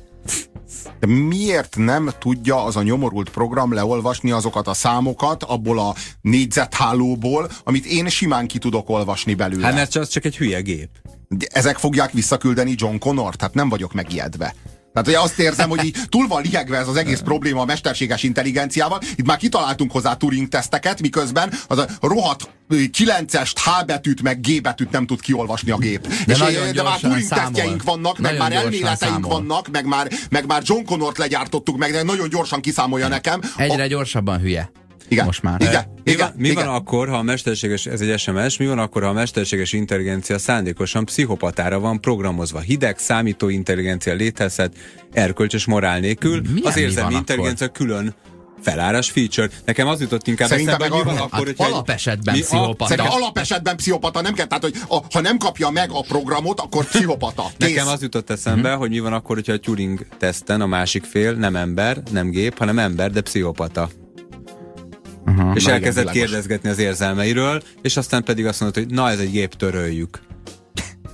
De miért nem tudja az a nyomorult program leolvasni azokat a számokat abból a négyzethálóból, amit én simán ki tudok olvasni belőle? Hát mert az csak egy hülye gép. Ezek fogják visszaküldeni John Connor, tehát nem vagyok megijedve. Tehát ugye azt érzem, hogy így túl van liegve ez az egész probléma a mesterséges intelligenciával. Itt már kitaláltunk hozzá Turing teszteket, miközben az a rohadt 9-est, H betűt, meg G betűt nem tud kiolvasni a gép. De És nagyon de már Turing tesztjeink vannak, meg Nagyon már elméleteink számol. vannak, meg már, meg már John Connort legyártottuk, meg de nagyon gyorsan kiszámolja nekem. Egyre A, gyorsabban hülye. Igen, Most már. Igen, Mi, igen, van, mi igen. van akkor, ha a mesterséges, ez egy SMS, mi van akkor, ha a mesterséges intelligencia szándékosan pszichopatára van programozva? Hideg, számító intelligencia létezhet, erkölcsös morál nélkül, Milyen az mi érzelmi intelligencia külön feláras feature. Nekem az jutott inkább Szerintem eszembe, hogy mi van arra- akkor, hát alapesetben mi- pszichopata. Szerintem De- alapesetben pszichopata nem kell, tehát hogy a, ha nem kapja meg a programot, akkor pszichopata. Kész. Nekem az jutott eszembe, Mhm. hogy mi van akkor, hogyha a Turing teszten a másik fél nem ember, nem gép, hanem ember, de pszichopata. Aha. És elkezdett világos. kérdezgetni az érzelmeiről, és aztán pedig azt mondta, hogy na ez egy gép, töröljük.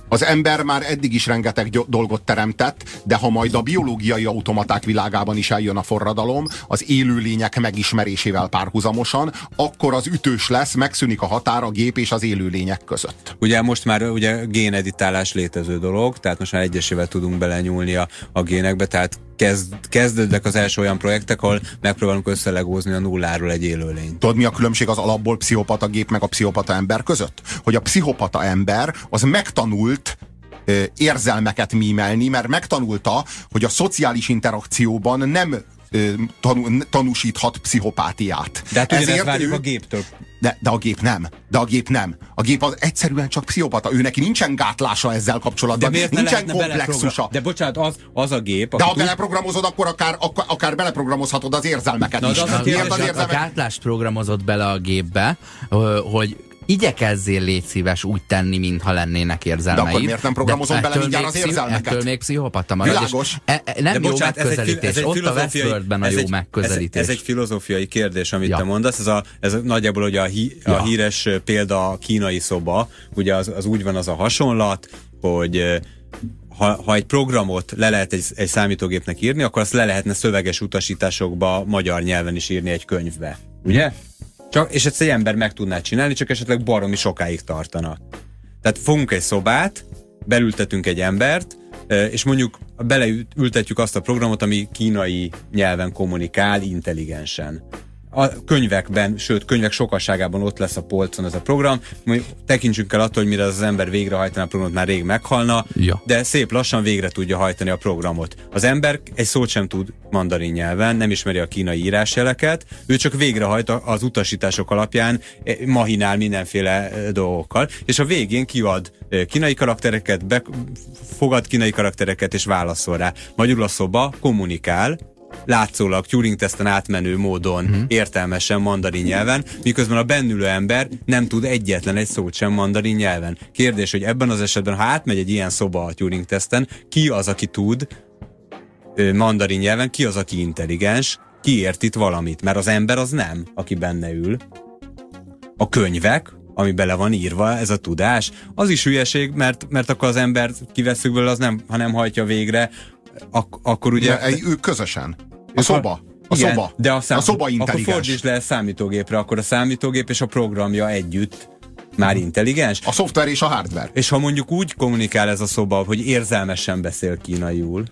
Az ember már eddig is rengeteg dolgot teremtett, de ha majd a biológiai automaták világában is eljön a forradalom, az élőlények megismerésével párhuzamosan, akkor az ütős lesz, megszűnik a határ a gép és az élőlények között. Ugye most már ugye géneditálás létező dolog, tehát most már egyesével tudunk belenyúlni a, a génekbe, tehát kezd, kezdődnek az első olyan projektek, ahol megpróbálunk összelegózni a nulláról egy élőlényt. Tudod, mi a különbség az alapból pszichopata gép meg a pszichopata ember között? Hogy a pszichopata ember az megtanult érzelmeket mímelni, mert megtanulta, hogy a szociális interakcióban nem ö, tanul, tanúsíthat pszichopátiát. De hát Ezért várjuk ő- a géptől. De, de a gép nem. De a gép nem. A gép az egyszerűen csak pszichopata. Ő neki nincsen gátlása ezzel De kapcsolatban. miért ne nincsen komplexusa. De bocsánat, az, az a gép, De ha úgy- beleprogramozod, akkor akár, akár, akár beleprogramozhatod az érzelmeket Na, is. de az a A, kérdés, Miért az a, a érzelmek? gátlást programozott bele a gépbe, hogy igyekezzél légy szíves úgy tenni, mintha lennének érzelmeid. De akkor miért nem programozod De bele mindjárt még az érzelmeket? Ettől még pszichopata marad. Világos. E, e, nem De jó bocsánat, ez egy megközelítés. ez egy Ott a filozófiai- Westworldben a jó egy- megközelítés. Ez, ez egy filozófiai kérdés, amit Ja. te mondasz. Ez, a, ez a, nagyjából ugye a, hí, a Ja. híres példa a kínai szoba, ugye az, az úgy van az a hasonlat, hogy ha, ha egy programot le lehet egy, egy számítógépnek írni, akkor azt le lehetne szöveges utasításokba magyar nyelven is írni egy könyvbe. Ugye? Csak, és ezt egy ember meg tudná csinálni, csak esetleg baromi sokáig tartana. Tehát fogunk egy szobát, belültetünk egy embert, és mondjuk beleültetjük azt a programot, ami kínai nyelven kommunikál intelligensen a könyvekben, sőt könyvek sokasságában ott lesz a polcon ez a program. Tekintsünk el attól, hogy mire az ember végrehajtaná a programot, már rég meghalna, ja. de szép lassan végre tudja hajtani a programot. Az ember egy szót sem tud mandarin nyelven, nem ismeri a kínai írásjeleket, ő csak végrehajt az utasítások alapján, eh, mahinál mindenféle eh, dolgokkal, és a végén kiad eh, kínai karaktereket, be, fogad kínai karaktereket és válaszol rá. Magyarul a szoba kommunikál, látszólag Turing-teszten átmenő módon uh-huh. értelmesen mandarin nyelven, miközben a bennülő ember nem tud egyetlen egy szót sem mandarin nyelven. Kérdés, hogy ebben az esetben, ha átmegy egy ilyen szoba a Turing-teszten, ki az, aki tud mandarin nyelven, ki az, aki intelligens, ki ért itt valamit, mert az ember az nem, aki benne ül. A könyvek, ami bele van írva, ez a tudás, az is hülyeség, mert, mert akkor az ember kiveszünk belőle, az nem, ha nem hajtja végre, ak- akkor ugye... De, ők közösen. A szoba. A igen, szoba. De a, szám, a szoba intelligens. Akkor fordítsd le a számítógépre, akkor a számítógép és a programja együtt már intelligens. A szoftver és a hardware. És ha mondjuk úgy kommunikál ez a szoba, hogy érzelmesen beszél kínaiul,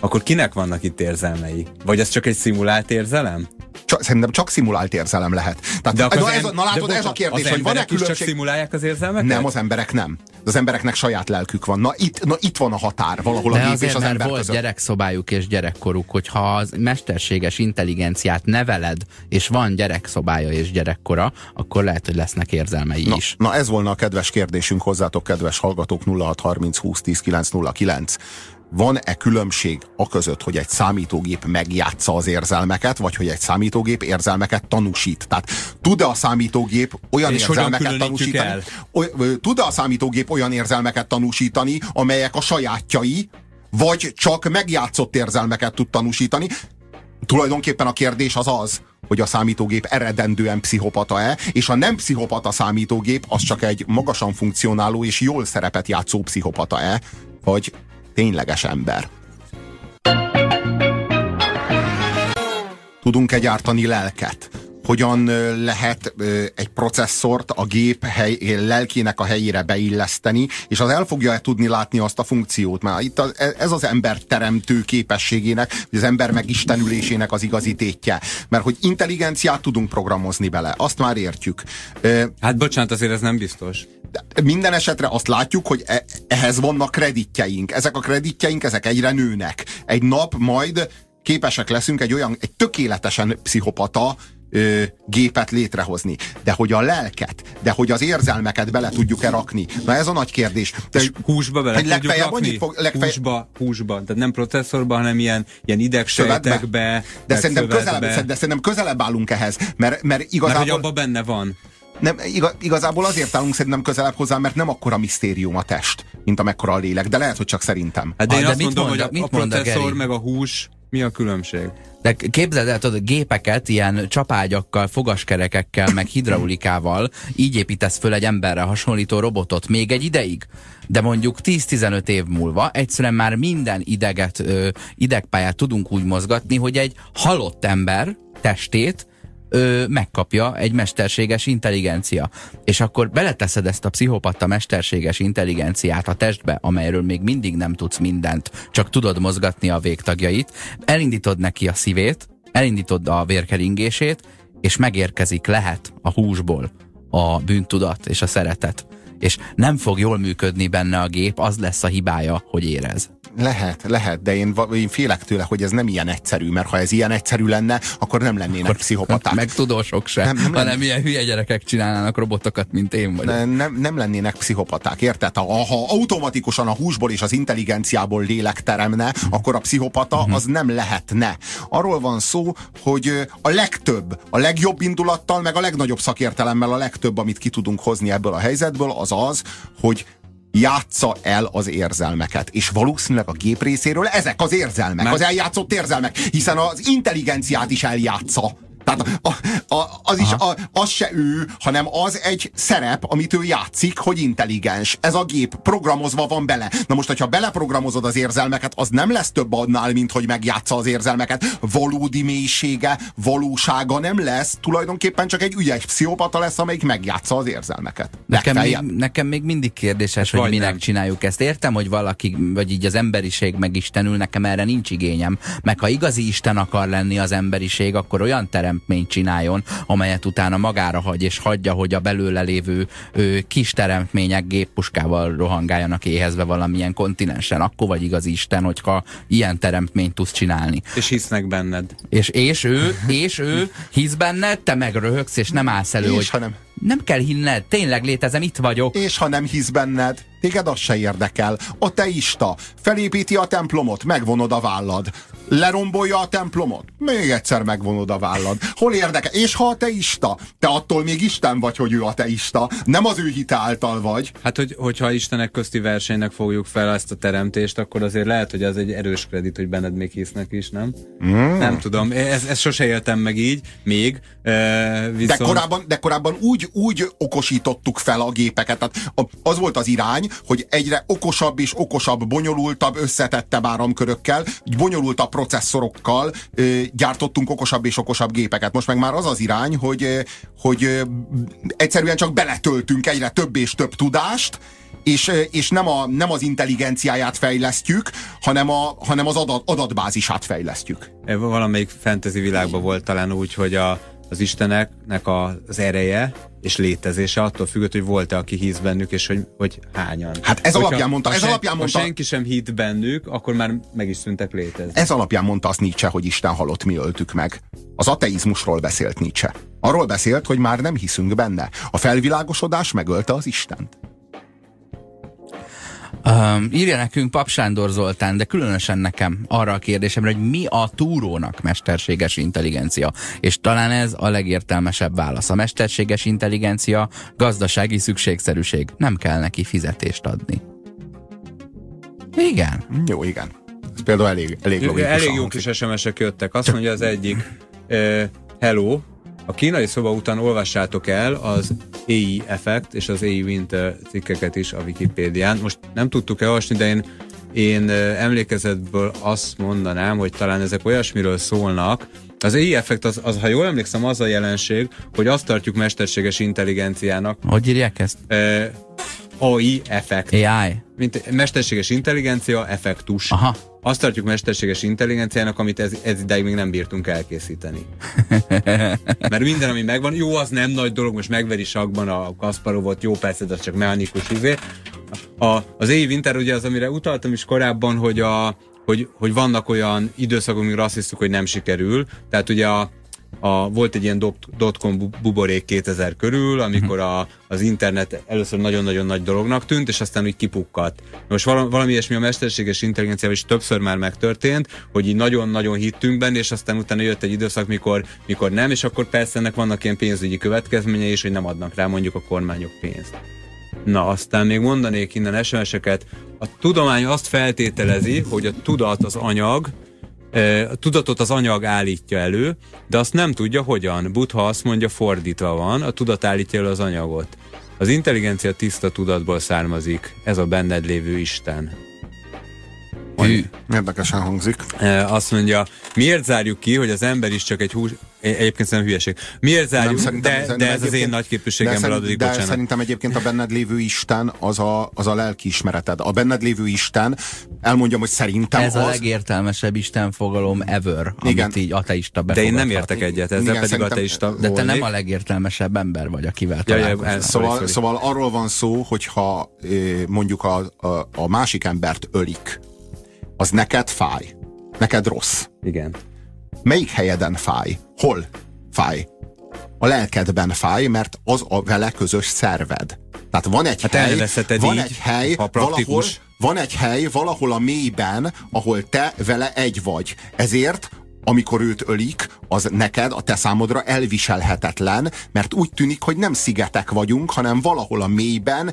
akkor kinek vannak itt érzelmei? Vagy ez csak egy szimulált érzelem? Csak, szerintem csak szimulált érzelem lehet. Tehát, de na, ez, na látod, ez a kérdés, hogy van-e különbség? csak szimulálják az érzelmeket? Nem, az emberek nem. Az embereknek saját lelkük van. Na itt, na, itt van a határ valahol de a gép és az ember volt között. gyerekszobályuk és gyerekkoruk, hogyha az mesterséges intelligenciát neveled, és van gyerekszobája és gyerekkora, akkor lehet, hogy lesznek érzelmei na, is. Na ez volna a kedves kérdésünk hozzátok, kedves hallgatók 0630 20 10 909 van-e különbség a között, hogy egy számítógép megjátsza az érzelmeket, vagy hogy egy számítógép érzelmeket tanúsít? Tehát tud-e a számítógép olyan És érzelmeket tanúsítani? Tud-e a számítógép olyan érzelmeket tanúsítani, amelyek a sajátjai, vagy csak megjátszott érzelmeket tud tanúsítani? Tulajdonképpen a kérdés az az, hogy a számítógép eredendően pszichopata-e, és a nem pszichopata számítógép az csak egy magasan funkcionáló és jól szerepet játszó pszichopata-e, vagy tényleges ember. Tudunk-e gyártani lelket? Hogyan lehet egy processzort a gép hely, lelkének a helyére beilleszteni, és az el fogja -e tudni látni azt a funkciót? Már itt az, e, ez az ember teremtő képességének, az ember megistenülésének az igazi tétje. Mert hogy intelligenciát tudunk programozni bele, azt már értjük. Hát bocsánat, azért ez nem biztos. De minden esetre azt látjuk, hogy e- ehhez vannak kreditjeink. Ezek a kreditjeink, ezek egyre nőnek. Egy nap majd képesek leszünk egy olyan, egy tökéletesen pszichopata ö, gépet létrehozni. De hogy a lelket, de hogy az érzelmeket bele tudjuk-e rakni? Na ez a nagy kérdés. De, és húsba bele tudjuk rakni? Fog, legfeljebb... Húsba, húsba. Tehát nem processzorba, hanem ilyen, ilyen idegsejtekbe. De szerintem, közelebb, de szerintem közelebb állunk ehhez, mert, mert igazából... Mert hogy abban benne van nem, igazából azért állunk szerintem közelebb hozzá, mert nem akkora misztérium a test, mint amekkora a lélek, de lehet, hogy csak szerintem. Hát de én ah, de azt mondom, mond, hogy a, a processzor meg a hús, mi a különbség? De képzeld el, tudod, gépeket ilyen csapágyakkal, fogaskerekekkel, meg hidraulikával így építesz föl egy emberre hasonlító robotot még egy ideig. De mondjuk 10-15 év múlva egyszerűen már minden ideget, ö, idegpályát tudunk úgy mozgatni, hogy egy halott ember testét ö, megkapja egy mesterséges intelligencia. És akkor beleteszed ezt a pszichopata mesterséges intelligenciát a testbe, amelyről még mindig nem tudsz mindent, csak tudod mozgatni a végtagjait, elindítod neki a szívét, elindítod a vérkeringését, és megérkezik lehet a húsból a bűntudat és a szeretet. És nem fog jól működni benne a gép, az lesz a hibája, hogy érez. Lehet, lehet, de én, én félek tőle, hogy ez nem ilyen egyszerű, mert ha ez ilyen egyszerű lenne, akkor nem lennének akkor, pszichopaták. Meg tudósok se, nem, nem hanem ilyen hülye gyerekek csinálnának robotokat, mint én vagyok. Nem, nem, nem lennének pszichopaták, érted? Ha, ha automatikusan a húsból és az intelligenciából lélek teremne, akkor a pszichopata uh-huh. az nem lehetne. Arról van szó, hogy a legtöbb, a legjobb indulattal, meg a legnagyobb szakértelemmel a legtöbb, amit ki tudunk hozni ebből a helyzetből, az az, hogy játsza el az érzelmeket. És valószínűleg a gép részéről ezek az érzelmek, Mert... az eljátszott érzelmek, hiszen az intelligenciát is eljátsza. Tehát a, a, az is a, az se ő, hanem az egy szerep, amit ő játszik, hogy intelligens. Ez a gép programozva van bele. Na most, hogyha beleprogramozod az érzelmeket, az nem lesz több annál, mint hogy megjátsza az érzelmeket. Valódi mélysége, valósága nem lesz. Tulajdonképpen csak egy ügyes pszichopata lesz, amelyik megjátsza az érzelmeket. Nekem még, nekem még mindig kérdéses, hogy Vagy minek nem. csináljuk ezt. Értem, hogy valaki, vagy így az emberiség megistenül, nekem erre nincs igényem. Meg ha igazi Isten akar lenni az emberiség, akkor olyan teremtményt csináljon, amelyet utána magára hagy, és hagyja, hogy a belőle lévő ö, kis teremtmények géppuskával rohangáljanak éhezve valamilyen kontinensen. Akkor vagy igazi Isten, hogyha ilyen teremtményt tudsz csinálni. És hisznek benned. És, és ő, és ő hisz benned, te meg röhögsz, és nem állsz elő, És hogy ha nem. nem kell hinned, tényleg létezem, itt vagyok. És ha nem hisz benned, téged az se érdekel. A teista felépíti a templomot, megvonod a vállad. Lerombolja a templomot, még egyszer megvonod a vállad. Hol érdekel? És ha ateista, te attól még Isten vagy, hogy ő ateista. Nem az ő hite által vagy. Hát, hogy, hogyha Istenek közti versenynek fogjuk fel ezt a teremtést, akkor azért lehet, hogy ez egy erős kredit, hogy benned még hisznek is, nem? Mm. Nem tudom, ezt, ezt sose éltem meg így, még. E, viszont... De korábban, de korábban úgy, úgy okosítottuk fel a gépeket. Tehát az volt az irány, hogy egyre okosabb és okosabb, bonyolultabb, összetettebb áramkörökkel, bonyolultabb processzorokkal ö, gyártottunk okosabb és okosabb gépeket. Most meg már az az irány, hogy, hogy ö, egyszerűen csak beletöltünk egyre több és több tudást, és, és nem, a, nem az intelligenciáját fejlesztjük, hanem, a, hanem az adat, adatbázisát fejlesztjük. E, Valamelyik fantasy világban volt talán úgy, hogy a, az isteneknek az ereje és létezése attól függött, hogy volt-e, aki hisz bennük, és hogy, hogy hányan. Hát ez Hogyha- alapján mondta- ez alapján mondta- Ha senki sem hitt bennük, akkor már meg is szüntek létezni. Ez alapján mondta azt Nietzsche, hogy Isten halott, mi öltük meg. Az ateizmusról beszélt Nietzsche. Arról beszélt, hogy már nem hiszünk benne. A felvilágosodás megölte az Istent. Um, írja nekünk Pap Sándor Zoltán, de különösen nekem arra a kérdésemre, hogy mi a túrónak mesterséges intelligencia. És talán ez a legértelmesebb válasz. A mesterséges intelligencia gazdasági szükségszerűség. Nem kell neki fizetést adni. Igen. Jó, igen. Ez például elég, elég logikusan Elég jó kis SMS-ek jöttek. Azt mondja az egyik, uh, hello, a kínai szoba után olvassátok el az AI Effect és az AI Winter cikkeket is a Wikipédián. Most nem tudtuk elolvasni, de én, én emlékezetből azt mondanám, hogy talán ezek olyasmiről szólnak, az AI Effect, az, az, ha jól emlékszem, az a jelenség, hogy azt tartjuk mesterséges intelligenciának, Hogy írják ezt? uh, AI Effect AI. mint mesterséges intelligencia effektus. Aha. Azt tartjuk mesterséges intelligenciának, amit ez, ez idáig még nem bírtunk elkészíteni. Mert minden, ami megvan, jó, az nem nagy dolog, most megveri sakban a Kasparovot, jó, persze, de az csak mechanikus izé. A, az éj Winter ugye az, amire utaltam is korábban, hogy, a, hogy, hogy vannak olyan időszakok, amikor azt hiszük, hogy nem sikerül. Tehát ugye a, a, volt egy ilyen dot- dotcom bu- buborék 2000 körül, amikor a, az internet először nagyon-nagyon nagy dolognak tűnt, és aztán úgy kipukkadt. Most valami, valami ilyesmi a mesterséges intelligenciával is többször már megtörtént, hogy így nagyon-nagyon hittünk benne, és aztán utána jött egy időszak, mikor, mikor nem, és akkor persze ennek vannak ilyen pénzügyi következményei is, hogy nem adnak rá mondjuk a kormányok pénzt. Na, aztán még mondanék innen SMS-eket. A tudomány azt feltételezi, hogy a tudat az anyag, a tudatot az anyag állítja elő, de azt nem tudja hogyan. Buddha azt mondja, fordítva van, a tudat állítja elő az anyagot. Az intelligencia tiszta tudatból származik, ez a benned lévő Isten. Hű. Érdekesen hangzik. Azt mondja, miért zárjuk ki, hogy az ember is csak egy hús... Egyébként szerintem hülyeség. Miért zárjuk, szerintem- de, de ez az én nagy szerint- adódik, de bocsánat. szerintem egyébként a benned lévő Isten az a, az a lelkiismereted. A benned lévő Isten, elmondjam, hogy szerintem Ez az... a legértelmesebb Isten fogalom ever, Igen. amit így ateista De én nem értek egyet, ezzel Igen, pedig ateista De te nem a legértelmesebb ember vagy, akivel Ja, ja, Szóval, szóval arról van szó, hogyha mondjuk a, a, a másik embert ölik, az neked fáj. Neked rossz. Igen. Melyik helyeden fáj? Hol fáj? A lelkedben fáj, mert az a vele közös szerved. Tehát van egy Hát hely, van így, egy hely, valahol, van egy hely valahol a mélyben, ahol te vele egy vagy. Ezért amikor őt ölik, az neked, a te számodra elviselhetetlen, mert úgy tűnik, hogy nem szigetek vagyunk, hanem valahol a mélyben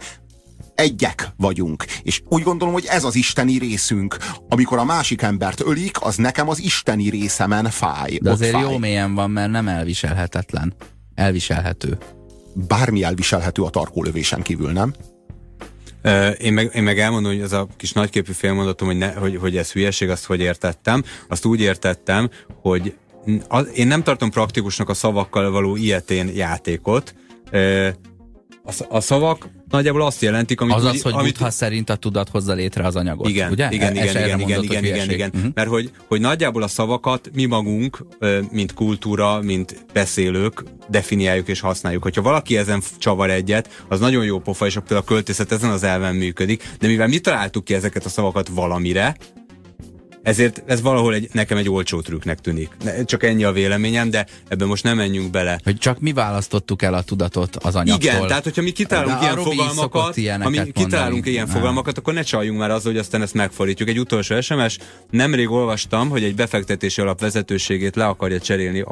egyek vagyunk. És úgy gondolom, hogy ez az isteni részünk. Amikor a másik embert ölik, az nekem az isteni részemen fáj. De azért fáj. jó mélyen van, mert nem elviselhetetlen. Elviselhető. Bármi elviselhető a tarkólövésen kívül, nem? Én meg, én meg elmondom, hogy az a kis nagyképű félmondatom, hogy, ne, hogy, hogy ez hülyeség, azt hogy értettem. Azt úgy értettem, hogy én nem tartom praktikusnak a szavakkal való ilyetén játékot. A, a szavak nagyjából azt jelentik, amit... Azaz, hogy amit... Buddha szerint a tudat hozza létre az anyagot, igen, ugye? Igen, igen, igen, igen, igen, igen, igen. Uh-huh. Mert hogy, hogy nagyjából a szavakat mi magunk, mint kultúra, mint beszélők definiáljuk és használjuk. Hogyha valaki ezen csavar egyet, az nagyon jó pofa, és például a költészet ezen az elven működik, de mivel mi találtuk ki ezeket a szavakat valamire, ezért ez valahol egy, nekem egy olcsó trükknek tűnik. Csak ennyi a véleményem, de ebben most nem menjünk bele. Hogy csak mi választottuk el a tudatot az anyagtól. Igen, tehát hogyha mi kitálunk ilyen fogalmakat, ha mi kitálunk ilyen nem. fogalmakat, akkor ne csaljunk már azzal, hogy aztán ezt megfordítjuk. Egy utolsó SMS, nemrég olvastam, hogy egy befektetési alap vezetőségét le akarja cserélni,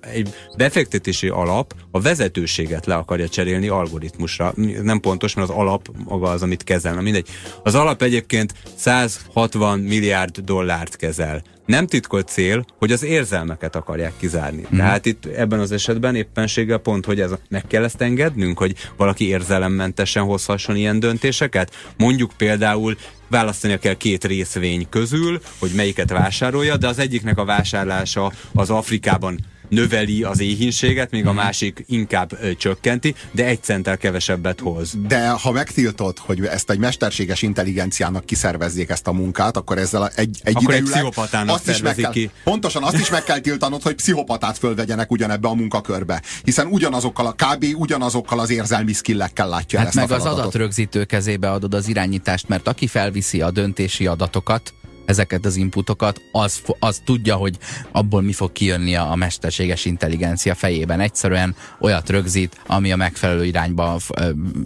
egy befektetési alap a vezetőséget le akarja cserélni algoritmusra. Nem pontos, mert az alap maga az, amit kezelne. Mindegy. Az alap egyébként 160 milliárd dollár határt kezel. Nem titkolt cél, hogy az érzelmeket akarják kizárni. Mm. Tehát itt ebben az esetben éppenséggel pont, hogy ez a, meg kell ezt engednünk, hogy valaki érzelemmentesen hozhasson ilyen döntéseket. Mondjuk például választania kell két részvény közül, hogy melyiket vásárolja, de az egyiknek a vásárlása az Afrikában növeli az éhínséget, míg a mhm. másik inkább ö, csökkenti, de egy centtel kevesebbet hoz. De ha megtiltod, hogy ezt egy mesterséges intelligenciának kiszervezzék ezt a munkát, akkor ezzel egy, egy akkor egy pszichopatának azt is meg kell, ki. Pontosan azt is meg kell tiltanod, hogy pszichopatát fölvegyenek ugyanebbe a munkakörbe. Hiszen ugyanazokkal a kb. ugyanazokkal az érzelmi skillekkel látja hát ezt meg a az adatrögzítő kezébe adod az irányítást, mert aki felviszi a döntési adatokat, ezeket az inputokat, az, az tudja, hogy abból mi fog kijönni a, a mesterséges intelligencia fejében. Egyszerűen olyat rögzít, ami a megfelelő irányba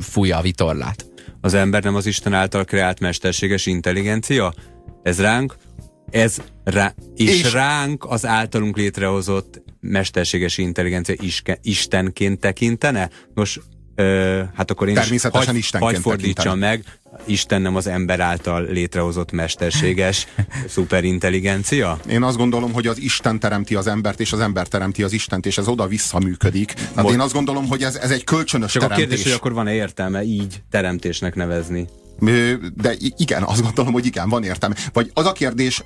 fújja a vitorlát. Az ember nem az Isten által kreált mesterséges intelligencia? Ez ránk, ez rá, és, és ránk az általunk létrehozott mesterséges intelligencia iske, istenként tekintene? Nos, Ö, hát akkor én Természetesen is hagy, hagy fordítsam meg, Isten nem az ember által létrehozott mesterséges szuperintelligencia? Én azt gondolom, hogy az Isten teremti az embert, és az ember teremti az Istent, és ez oda-vissza működik. Hát én azt gondolom, hogy ez, ez egy kölcsönös Csak teremtés. a kérdés, hogy akkor van-e értelme így teremtésnek nevezni? De igen, azt gondolom, hogy igen, van értelme. Vagy az a kérdés,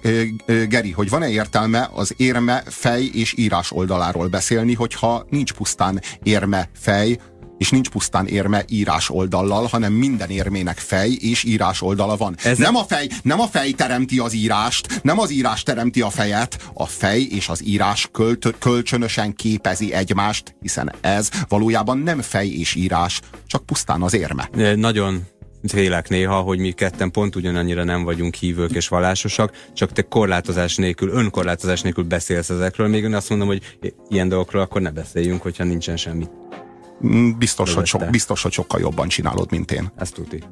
Geri, hogy van-e értelme az érme, fej és írás oldaláról beszélni, hogyha nincs pusztán érme, fej, és nincs pusztán érme írás oldallal, hanem minden érmének fej és írás oldala van. Ez nem a fej, nem a fej teremti az írást, nem az írás teremti a fejet, a fej és az írás költ, kölcsönösen képezi egymást, hiszen ez valójában nem fej és írás, csak pusztán az érme. Nagyon félek néha, hogy mi ketten pont ugyanannyira nem vagyunk hívők és vallásosak, csak te korlátozás nélkül, önkorlátozás nélkül beszélsz ezekről. Még én azt mondom, hogy ilyen dolgokról akkor ne beszéljünk, hogyha nincsen semmi Mm, biztos, hogy, so, biztos, hogy sokkal jobban csinálod, mint én. Ezt tuti.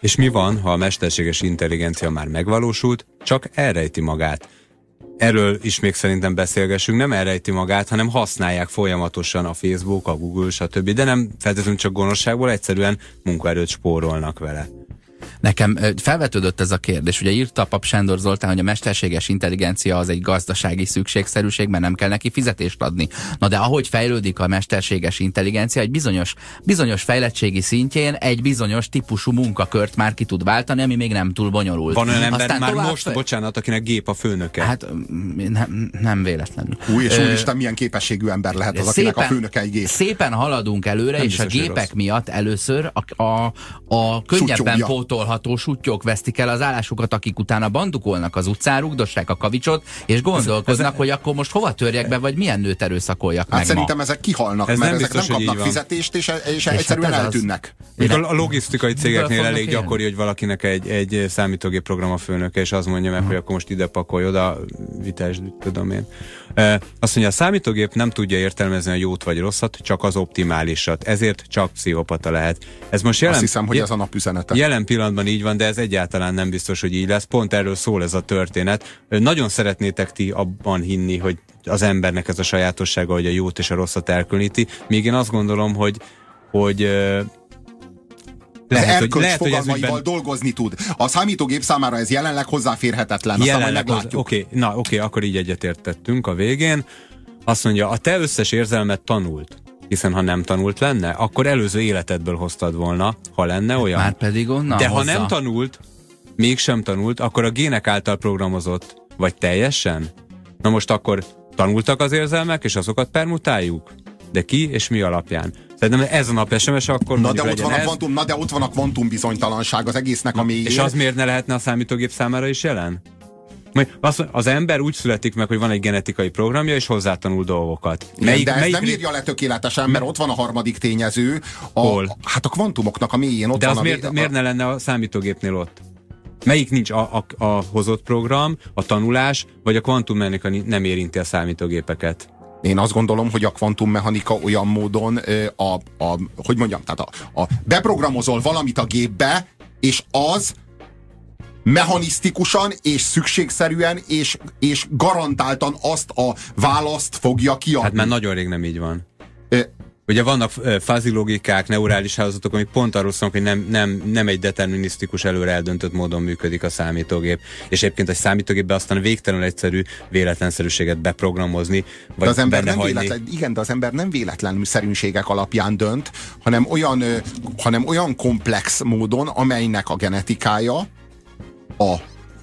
És mi van, ha a mesterséges intelligencia már megvalósult, csak elrejti magát? Erről is még szerintem beszélgessünk, nem elrejti magát, hanem használják folyamatosan a Facebook, a Google, stb. De nem feltétlenül csak gonoszságból, egyszerűen munkaerőt spórolnak vele. Nekem felvetődött ez a kérdés. Ugye írta a Pap Sándor Zoltán, hogy a mesterséges intelligencia az egy gazdasági szükségszerűség, mert nem kell neki fizetést adni. Na de ahogy fejlődik a mesterséges intelligencia, egy bizonyos, bizonyos fejlettségi szintjén egy bizonyos típusú munkakört már ki tud váltani, ami még nem túl bonyolult. Van olyan ember Aztán már tovább... most, bocsánat, akinek gép a főnöke? Hát nem, nem véletlenül. Új, és úristen, milyen képességű ember lehet az, szépen, akinek a főnöke egy gép. Szépen haladunk előre, nem és a gépek rossz. miatt először a, a, a könnyebben pótol pótolható sutyok vesztik el az állásukat, akik utána bandukolnak az utcán, rugdossák a kavicsot, és gondolkoznak, ez, ez, hogy akkor most hova törjek be, vagy milyen nőt erőszakoljak hát meg szerintem ma. ezek kihalnak, ez mert nem biztos, ezek nem kapnak fizetést, és, és, és egyszerűen hát eltűnnek. Az... A, a logisztikai cégeknél elég ilyen? gyakori, hogy valakinek egy, egy számítógép program a főnöke, és az mondja meg, hogy akkor most ide pakolj oda, vitás, tudom én. Azt mondja, a számítógép nem tudja értelmezni a jót vagy rosszat, csak az optimálisat. Ezért csak pszichopata lehet. Ez most jelen, Azt hiszem, hogy ez a napüzenete. Jelen pillanatban így van, de ez egyáltalán nem biztos, hogy így lesz. Pont erről szól ez a történet. Nagyon szeretnétek ti abban hinni, hogy az embernek ez a sajátossága, hogy a jót és a rosszat elkülöníti. Még én azt gondolom, hogy hogy Lehet, lehet, hogy, erkölcs lehet, hogy fogalmaival ügyben, dolgozni tud. A számítógép számára ez jelenleg hozzáférhetetlen. Aztán majd jelenleg, meglátjuk. oké, okay, na oké, okay, akkor így egyetértettünk a végén. Azt mondja, a te összes érzelmet tanult. Hiszen ha nem tanult lenne, akkor előző életedből hoztad volna, ha lenne olyan. Már pedig onnan De ha hozza. nem tanult, mégsem tanult, akkor a gének által programozott, vagy teljesen? Na most akkor tanultak az érzelmek, és azokat permutáljuk? De ki és mi alapján? Szerintem ez a nap SMS, akkor Na de, ott van a kvantum, na de ott van a kvantum bizonytalanság az egésznek a mélyén. És az miért ne lehetne a számítógép számára is jelen? Az, az ember úgy születik meg, hogy van egy genetikai programja, és hozzátanul dolgokat. Melyik, de ez nem írja le tökéletesen, mert ott van a harmadik tényező. A, Hol? Hát a kvantumoknak a mélyén ott De van az a, miért, a, miért ne lenne a számítógépnél ott? Melyik nincs a, a, a hozott program, a tanulás, vagy a kvantummechanika nem érinti a számítógépeket? Én azt gondolom, hogy a kvantummechanika olyan módon, a, a, hogy mondjam, tehát a, a, beprogramozol valamit a gépbe, és az mechanisztikusan és szükségszerűen és, és garantáltan azt a választ fogja kiadni. Hát már nagyon rég nem így van. Ugye vannak fázi logikák, neurális hálózatok, amik pont arról szólnak, hogy nem, nem, nem egy determinisztikus, előre eldöntött módon működik a számítógép. És egyébként egy számítógépbe aztán végtelenül egyszerű véletlenszerűséget beprogramozni, vagy De az ember nem hagyni. véletlen, igen, de az ember nem véletlenül szerűségek alapján dönt, hanem olyan, hanem olyan komplex módon, amelynek a genetikája, a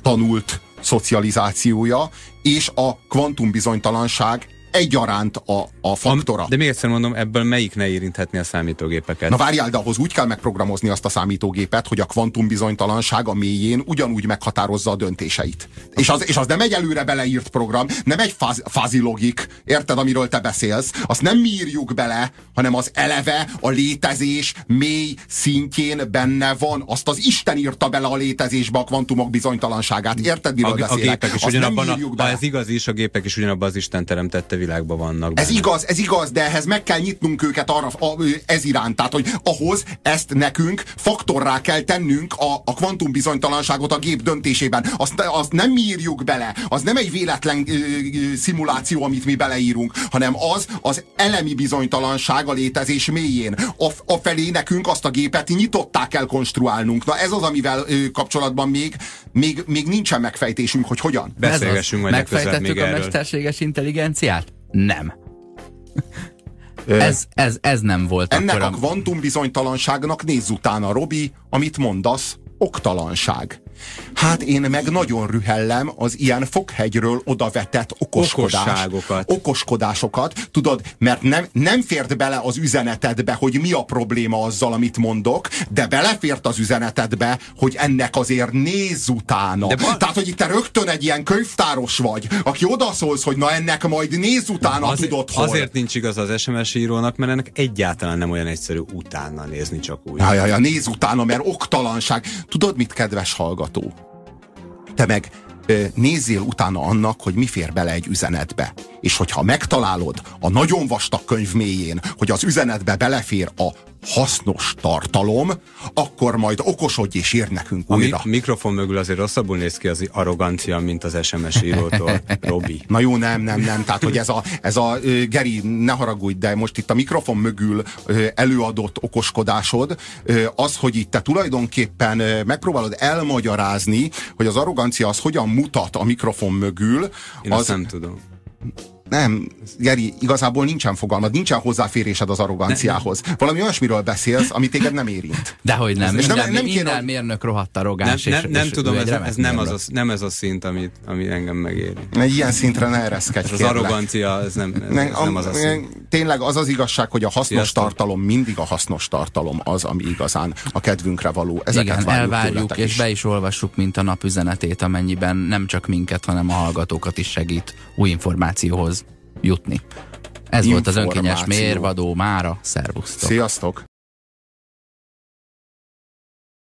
tanult szocializációja és a kvantumbizonytalanság egyaránt a, a faktora. De még egyszer mondom, ebből melyik ne érinthetni a számítógépeket? Na várjál, de ahhoz úgy kell megprogramozni azt a számítógépet, hogy a kvantumbizonytalanság a mélyén ugyanúgy meghatározza a döntéseit. És az, és az nem egy előre beleírt program, nem egy fáz, fázi logik, érted, amiről te beszélsz? Azt nem mi írjuk bele, hanem az eleve a létezés mély szintjén benne van. Azt az Isten írta bele a létezésbe a kvantumok bizonytalanságát. Érted, miről a, a beszélek? gépek is Azt nem ugyanabban, írjuk a, ha ez igaz is, a gépek is ugyanabban az Isten teremtette világban vannak. Ez benne. igaz, ez igaz, de ehhez meg kell nyitnunk őket arra, a, ez iránt. Tehát, hogy ahhoz ezt nekünk faktorrá kell tennünk a, a kvantum bizonytalanságot a gép döntésében. Azt, azt nem mi írjuk bele, az nem egy véletlen ö, ö, szimuláció, amit mi beleírunk, hanem az az elemi bizonytalanság a létezés mélyén. A, a felé nekünk azt a gépet nyitották kell konstruálnunk. Na ez az, amivel ö, kapcsolatban még, még, még nincsen megfejtésünk, hogy hogyan. Beszélgessünk majd Megfejtettük még a erről. mesterséges intelligenciát? Nem. Ez, ez, ez nem volt Ennek akkor a kvantum bizonytalanságnak nézz utána, Robi, amit mondasz, oktalanság. Hát én meg nagyon rühellem az ilyen foghegyről odavetett. Okosságokat. Okoskodásokat, tudod, mert nem, nem fért bele az üzenetedbe, hogy mi a probléma azzal, amit mondok, de belefért az üzenetedbe, hogy ennek azért nézz utána. De ba- Tehát, hogy itt te rögtön egy ilyen könyvtáros vagy, aki odaszólsz, hogy na ennek majd nézz utána, Azért, tudod hol. azért nincs igaz az SMS írónak, mert ennek egyáltalán nem olyan egyszerű utána nézni csak úgy. Ja, ja, ja, nézz utána, mert oktalanság. Tudod mit, kedves hallgató? Te meg nézzél utána annak, hogy mi fér bele egy üzenetbe. És hogyha megtalálod a nagyon vastag könyv mélyén, hogy az üzenetbe belefér a hasznos tartalom, akkor majd okosodj és ír nekünk A mi- újra. mikrofon mögül azért rosszabbul néz ki az arrogancia, mint az SMS írótól, Robi. Na jó, nem, nem, nem. Tehát, hogy ez a, ez a Geri, ne haragudj, de most itt a mikrofon mögül előadott okoskodásod, az, hogy itt te tulajdonképpen megpróbálod elmagyarázni, hogy az arrogancia az hogyan mutat a mikrofon mögül, Én az nem tudom. Nem, Geri, igazából nincsen fogalmad, nincsen hozzáférésed az arroganciához. Valami olyasmiről beszélsz, ami téged nem érint. Dehogy nem. És nem- Minden, nem minden kéne- mérnök rohadt Nem, arrogáns. nem, és, nem és tudom, ez, ez nem, az a, nem ez a szint, amit, ami engem megéri. Egy ilyen szintre ne ereszkedj, az arrogancia, ez nem, ez, Ne, ez nem az a szint. Tényleg az az igazság, hogy a hasznos Sziasztok. tartalom mindig a hasznos tartalom az, ami igazán a kedvünkre való. Ezeket Igen, várjuk elvárjuk, és is. be is olvassuk, mint a nap üzenetét, amennyiben nem csak minket, hanem a hallgatókat is segít új információhoz jutni. Ez volt az önkényes Információ. mérvadó mára. Szervusztok! Sziasztok!